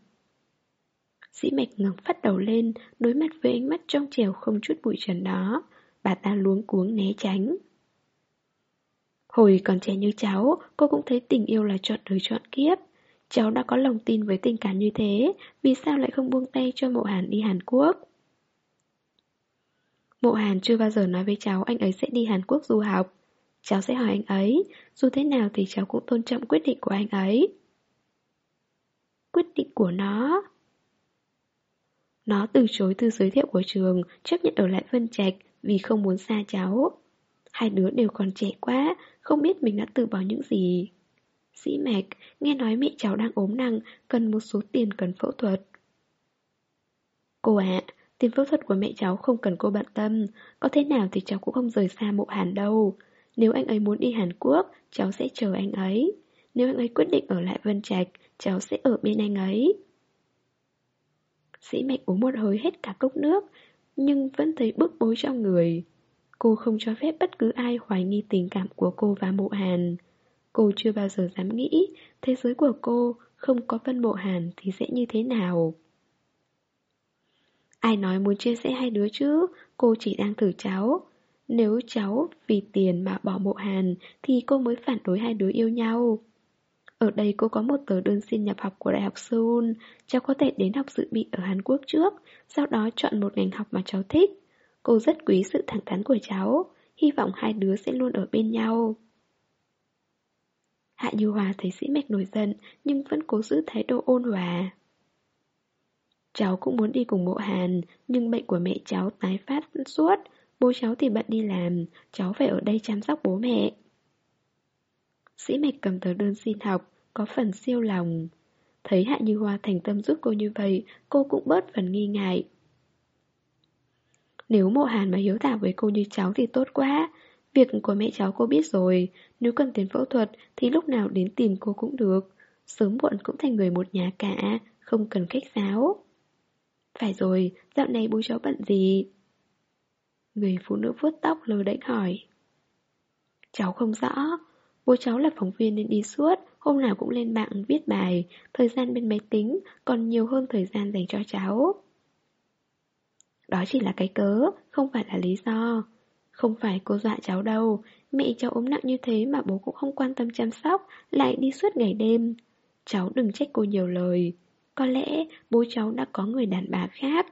Dĩ mạch ngẩng phát đầu lên Đối mặt với ánh mắt trong trèo không chút bụi trần đó Bà ta luống cuống né tránh Hồi còn trẻ như cháu Cô cũng thấy tình yêu là chọn đời chọn kiếp Cháu đã có lòng tin với tình cảm như thế Vì sao lại không buông tay cho mộ hàn đi Hàn Quốc Mộ Hàn chưa bao giờ nói với cháu anh ấy sẽ đi Hàn Quốc du học. Cháu sẽ hỏi anh ấy, dù thế nào thì cháu cũng tôn trọng quyết định của anh ấy. quyết định của nó. Nó từ chối thư giới thiệu của trường, chấp nhận ở lại Vân Trạch vì không muốn xa cháu. Hai đứa đều còn trẻ quá, không biết mình đã từ bỏ những gì. Sĩ Mạch, nghe nói mẹ cháu đang ốm nặng, cần một số tiền cần phẫu thuật. Cô ạ, tiền phẫu thuật của mẹ cháu không cần cô bận tâm, có thế nào thì cháu cũng không rời xa mộ hàn đâu. Nếu anh ấy muốn đi Hàn Quốc, cháu sẽ chờ anh ấy. Nếu anh ấy quyết định ở lại Vân Trạch, cháu sẽ ở bên anh ấy. Sĩ Mạch uống một hơi hết cả cốc nước, nhưng vẫn thấy bức bối trong người. Cô không cho phép bất cứ ai hoài nghi tình cảm của cô và mộ hàn. Cô chưa bao giờ dám nghĩ thế giới của cô không có Vân Mộ Hàn thì sẽ như thế nào. Ai nói muốn chia sẻ hai đứa chứ, cô chỉ đang thử cháu. Nếu cháu vì tiền mà bỏ Mộ Hàn thì cô mới phản đối hai đứa yêu nhau. Ở đây cô có một tờ đơn xin nhập học của Đại học Seoul, cháu có thể đến học dự bị ở Hàn Quốc trước, sau đó chọn một ngành học mà cháu thích. Cô rất quý sự thẳng thắn của cháu, hy vọng hai đứa sẽ luôn ở bên nhau. Hạ Như Hòa thấy sĩ mạch nổi giận nhưng vẫn cố giữ thái độ ôn hòa. Cháu cũng muốn đi cùng mộ hàn, nhưng bệnh của mẹ cháu tái phát suốt, bố cháu thì bận đi làm, cháu phải ở đây chăm sóc bố mẹ. Sĩ mạch cầm tờ đơn xin học, có phần siêu lòng. Thấy Hạ Như Hoa thành tâm giúp cô như vậy, cô cũng bớt phần nghi ngại. Nếu mộ hàn mà hiếu thảo với cô như cháu thì tốt quá, Việc của mẹ cháu cô biết rồi, nếu cần tiền phẫu thuật thì lúc nào đến tìm cô cũng được. Sớm muộn cũng thành người một nhà cả, không cần khách sáo. Phải rồi, dạo này bố cháu bận gì? Người phụ nữ vuốt tóc lờ đánh hỏi. Cháu không rõ, bố cháu là phóng viên nên đi suốt, hôm nào cũng lên mạng viết bài, thời gian bên máy tính còn nhiều hơn thời gian dành cho cháu. Đó chỉ là cái cớ, không phải là lý do. Không phải cô dọa cháu đâu, mẹ cháu ốm nặng như thế mà bố cũng không quan tâm chăm sóc, lại đi suốt ngày đêm. Cháu đừng trách cô nhiều lời. Có lẽ bố cháu đã có người đàn bà khác.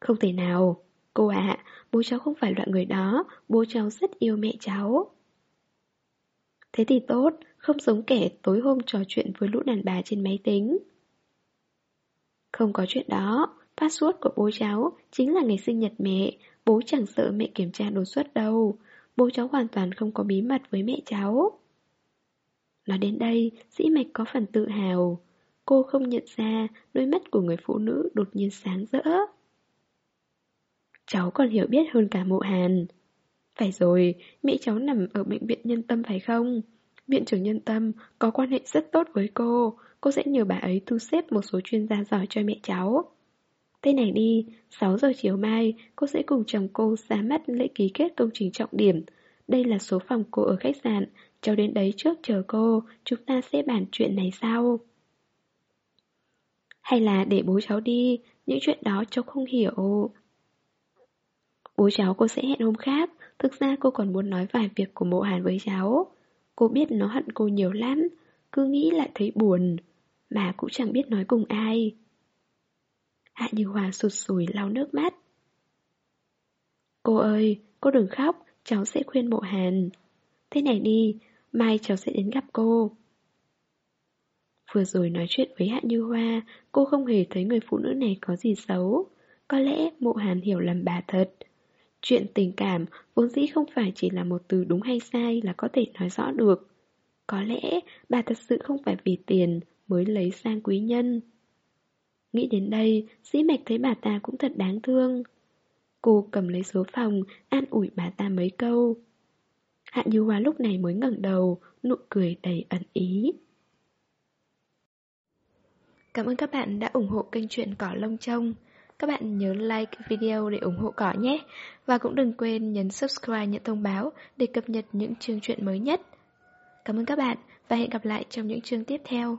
Không thể nào. Cô ạ, bố cháu không phải loại người đó, bố cháu rất yêu mẹ cháu. Thế thì tốt, không giống kẻ tối hôm trò chuyện với lũ đàn bà trên máy tính. Không có chuyện đó, password của bố cháu chính là ngày sinh nhật mẹ, Bố chẳng sợ mẹ kiểm tra đột xuất đâu. Bố cháu hoàn toàn không có bí mật với mẹ cháu. Nói đến đây, dĩ mạch có phần tự hào. Cô không nhận ra đôi mắt của người phụ nữ đột nhiên sáng rỡ. Cháu còn hiểu biết hơn cả mộ hàn. Phải rồi, mẹ cháu nằm ở bệnh viện nhân tâm phải không? Viện trưởng nhân tâm có quan hệ rất tốt với cô Cô sẽ nhờ bà ấy thu xếp một số chuyên gia giỏi cho mẹ cháu Thế này đi, 6 giờ chiều mai, cô sẽ cùng chồng cô ra mắt lễ ký kết công trình trọng điểm. Đây là số phòng cô ở khách sạn, cháu đến đấy trước chờ cô, chúng ta sẽ bàn chuyện này sau. Hay là để bố cháu đi, những chuyện đó cháu không hiểu. Bố cháu cô sẽ hẹn hôm khác, thực ra cô còn muốn nói vài việc của mộ hàn với cháu. Cô biết nó hận cô nhiều lắm, cứ nghĩ lại thấy buồn, mà cũng chẳng biết nói cùng ai. Hạ Như Hòa sụt sùi lau nước mắt. Cô ơi, cô đừng khóc, cháu sẽ khuyên mộ hàn. Thế này đi, mai cháu sẽ đến gặp cô. Vừa rồi nói chuyện với Hạ Như Hoa, cô không hề thấy người phụ nữ này có gì xấu. Có lẽ mộ hàn hiểu lầm bà thật. Chuyện tình cảm vốn dĩ không phải chỉ là một từ đúng hay sai là có thể nói rõ được. Có lẽ bà thật sự không phải vì tiền mới lấy sang quý nhân. Nghĩ đến đây, sĩ mạch thấy bà ta cũng thật đáng thương. Cô cầm lấy số phòng, an ủi bà ta mấy câu. Hạ Như Hoa lúc này mới ngẩng đầu, nụ cười đầy ẩn ý. Cảm ơn các bạn đã ủng hộ kênh truyện Cỏ Lông Trông. Các bạn nhớ like video để ủng hộ cỏ nhé. Và cũng đừng quên nhấn subscribe, nhận thông báo để cập nhật những chương truyện mới nhất. Cảm ơn các bạn và hẹn gặp lại trong những chương tiếp theo.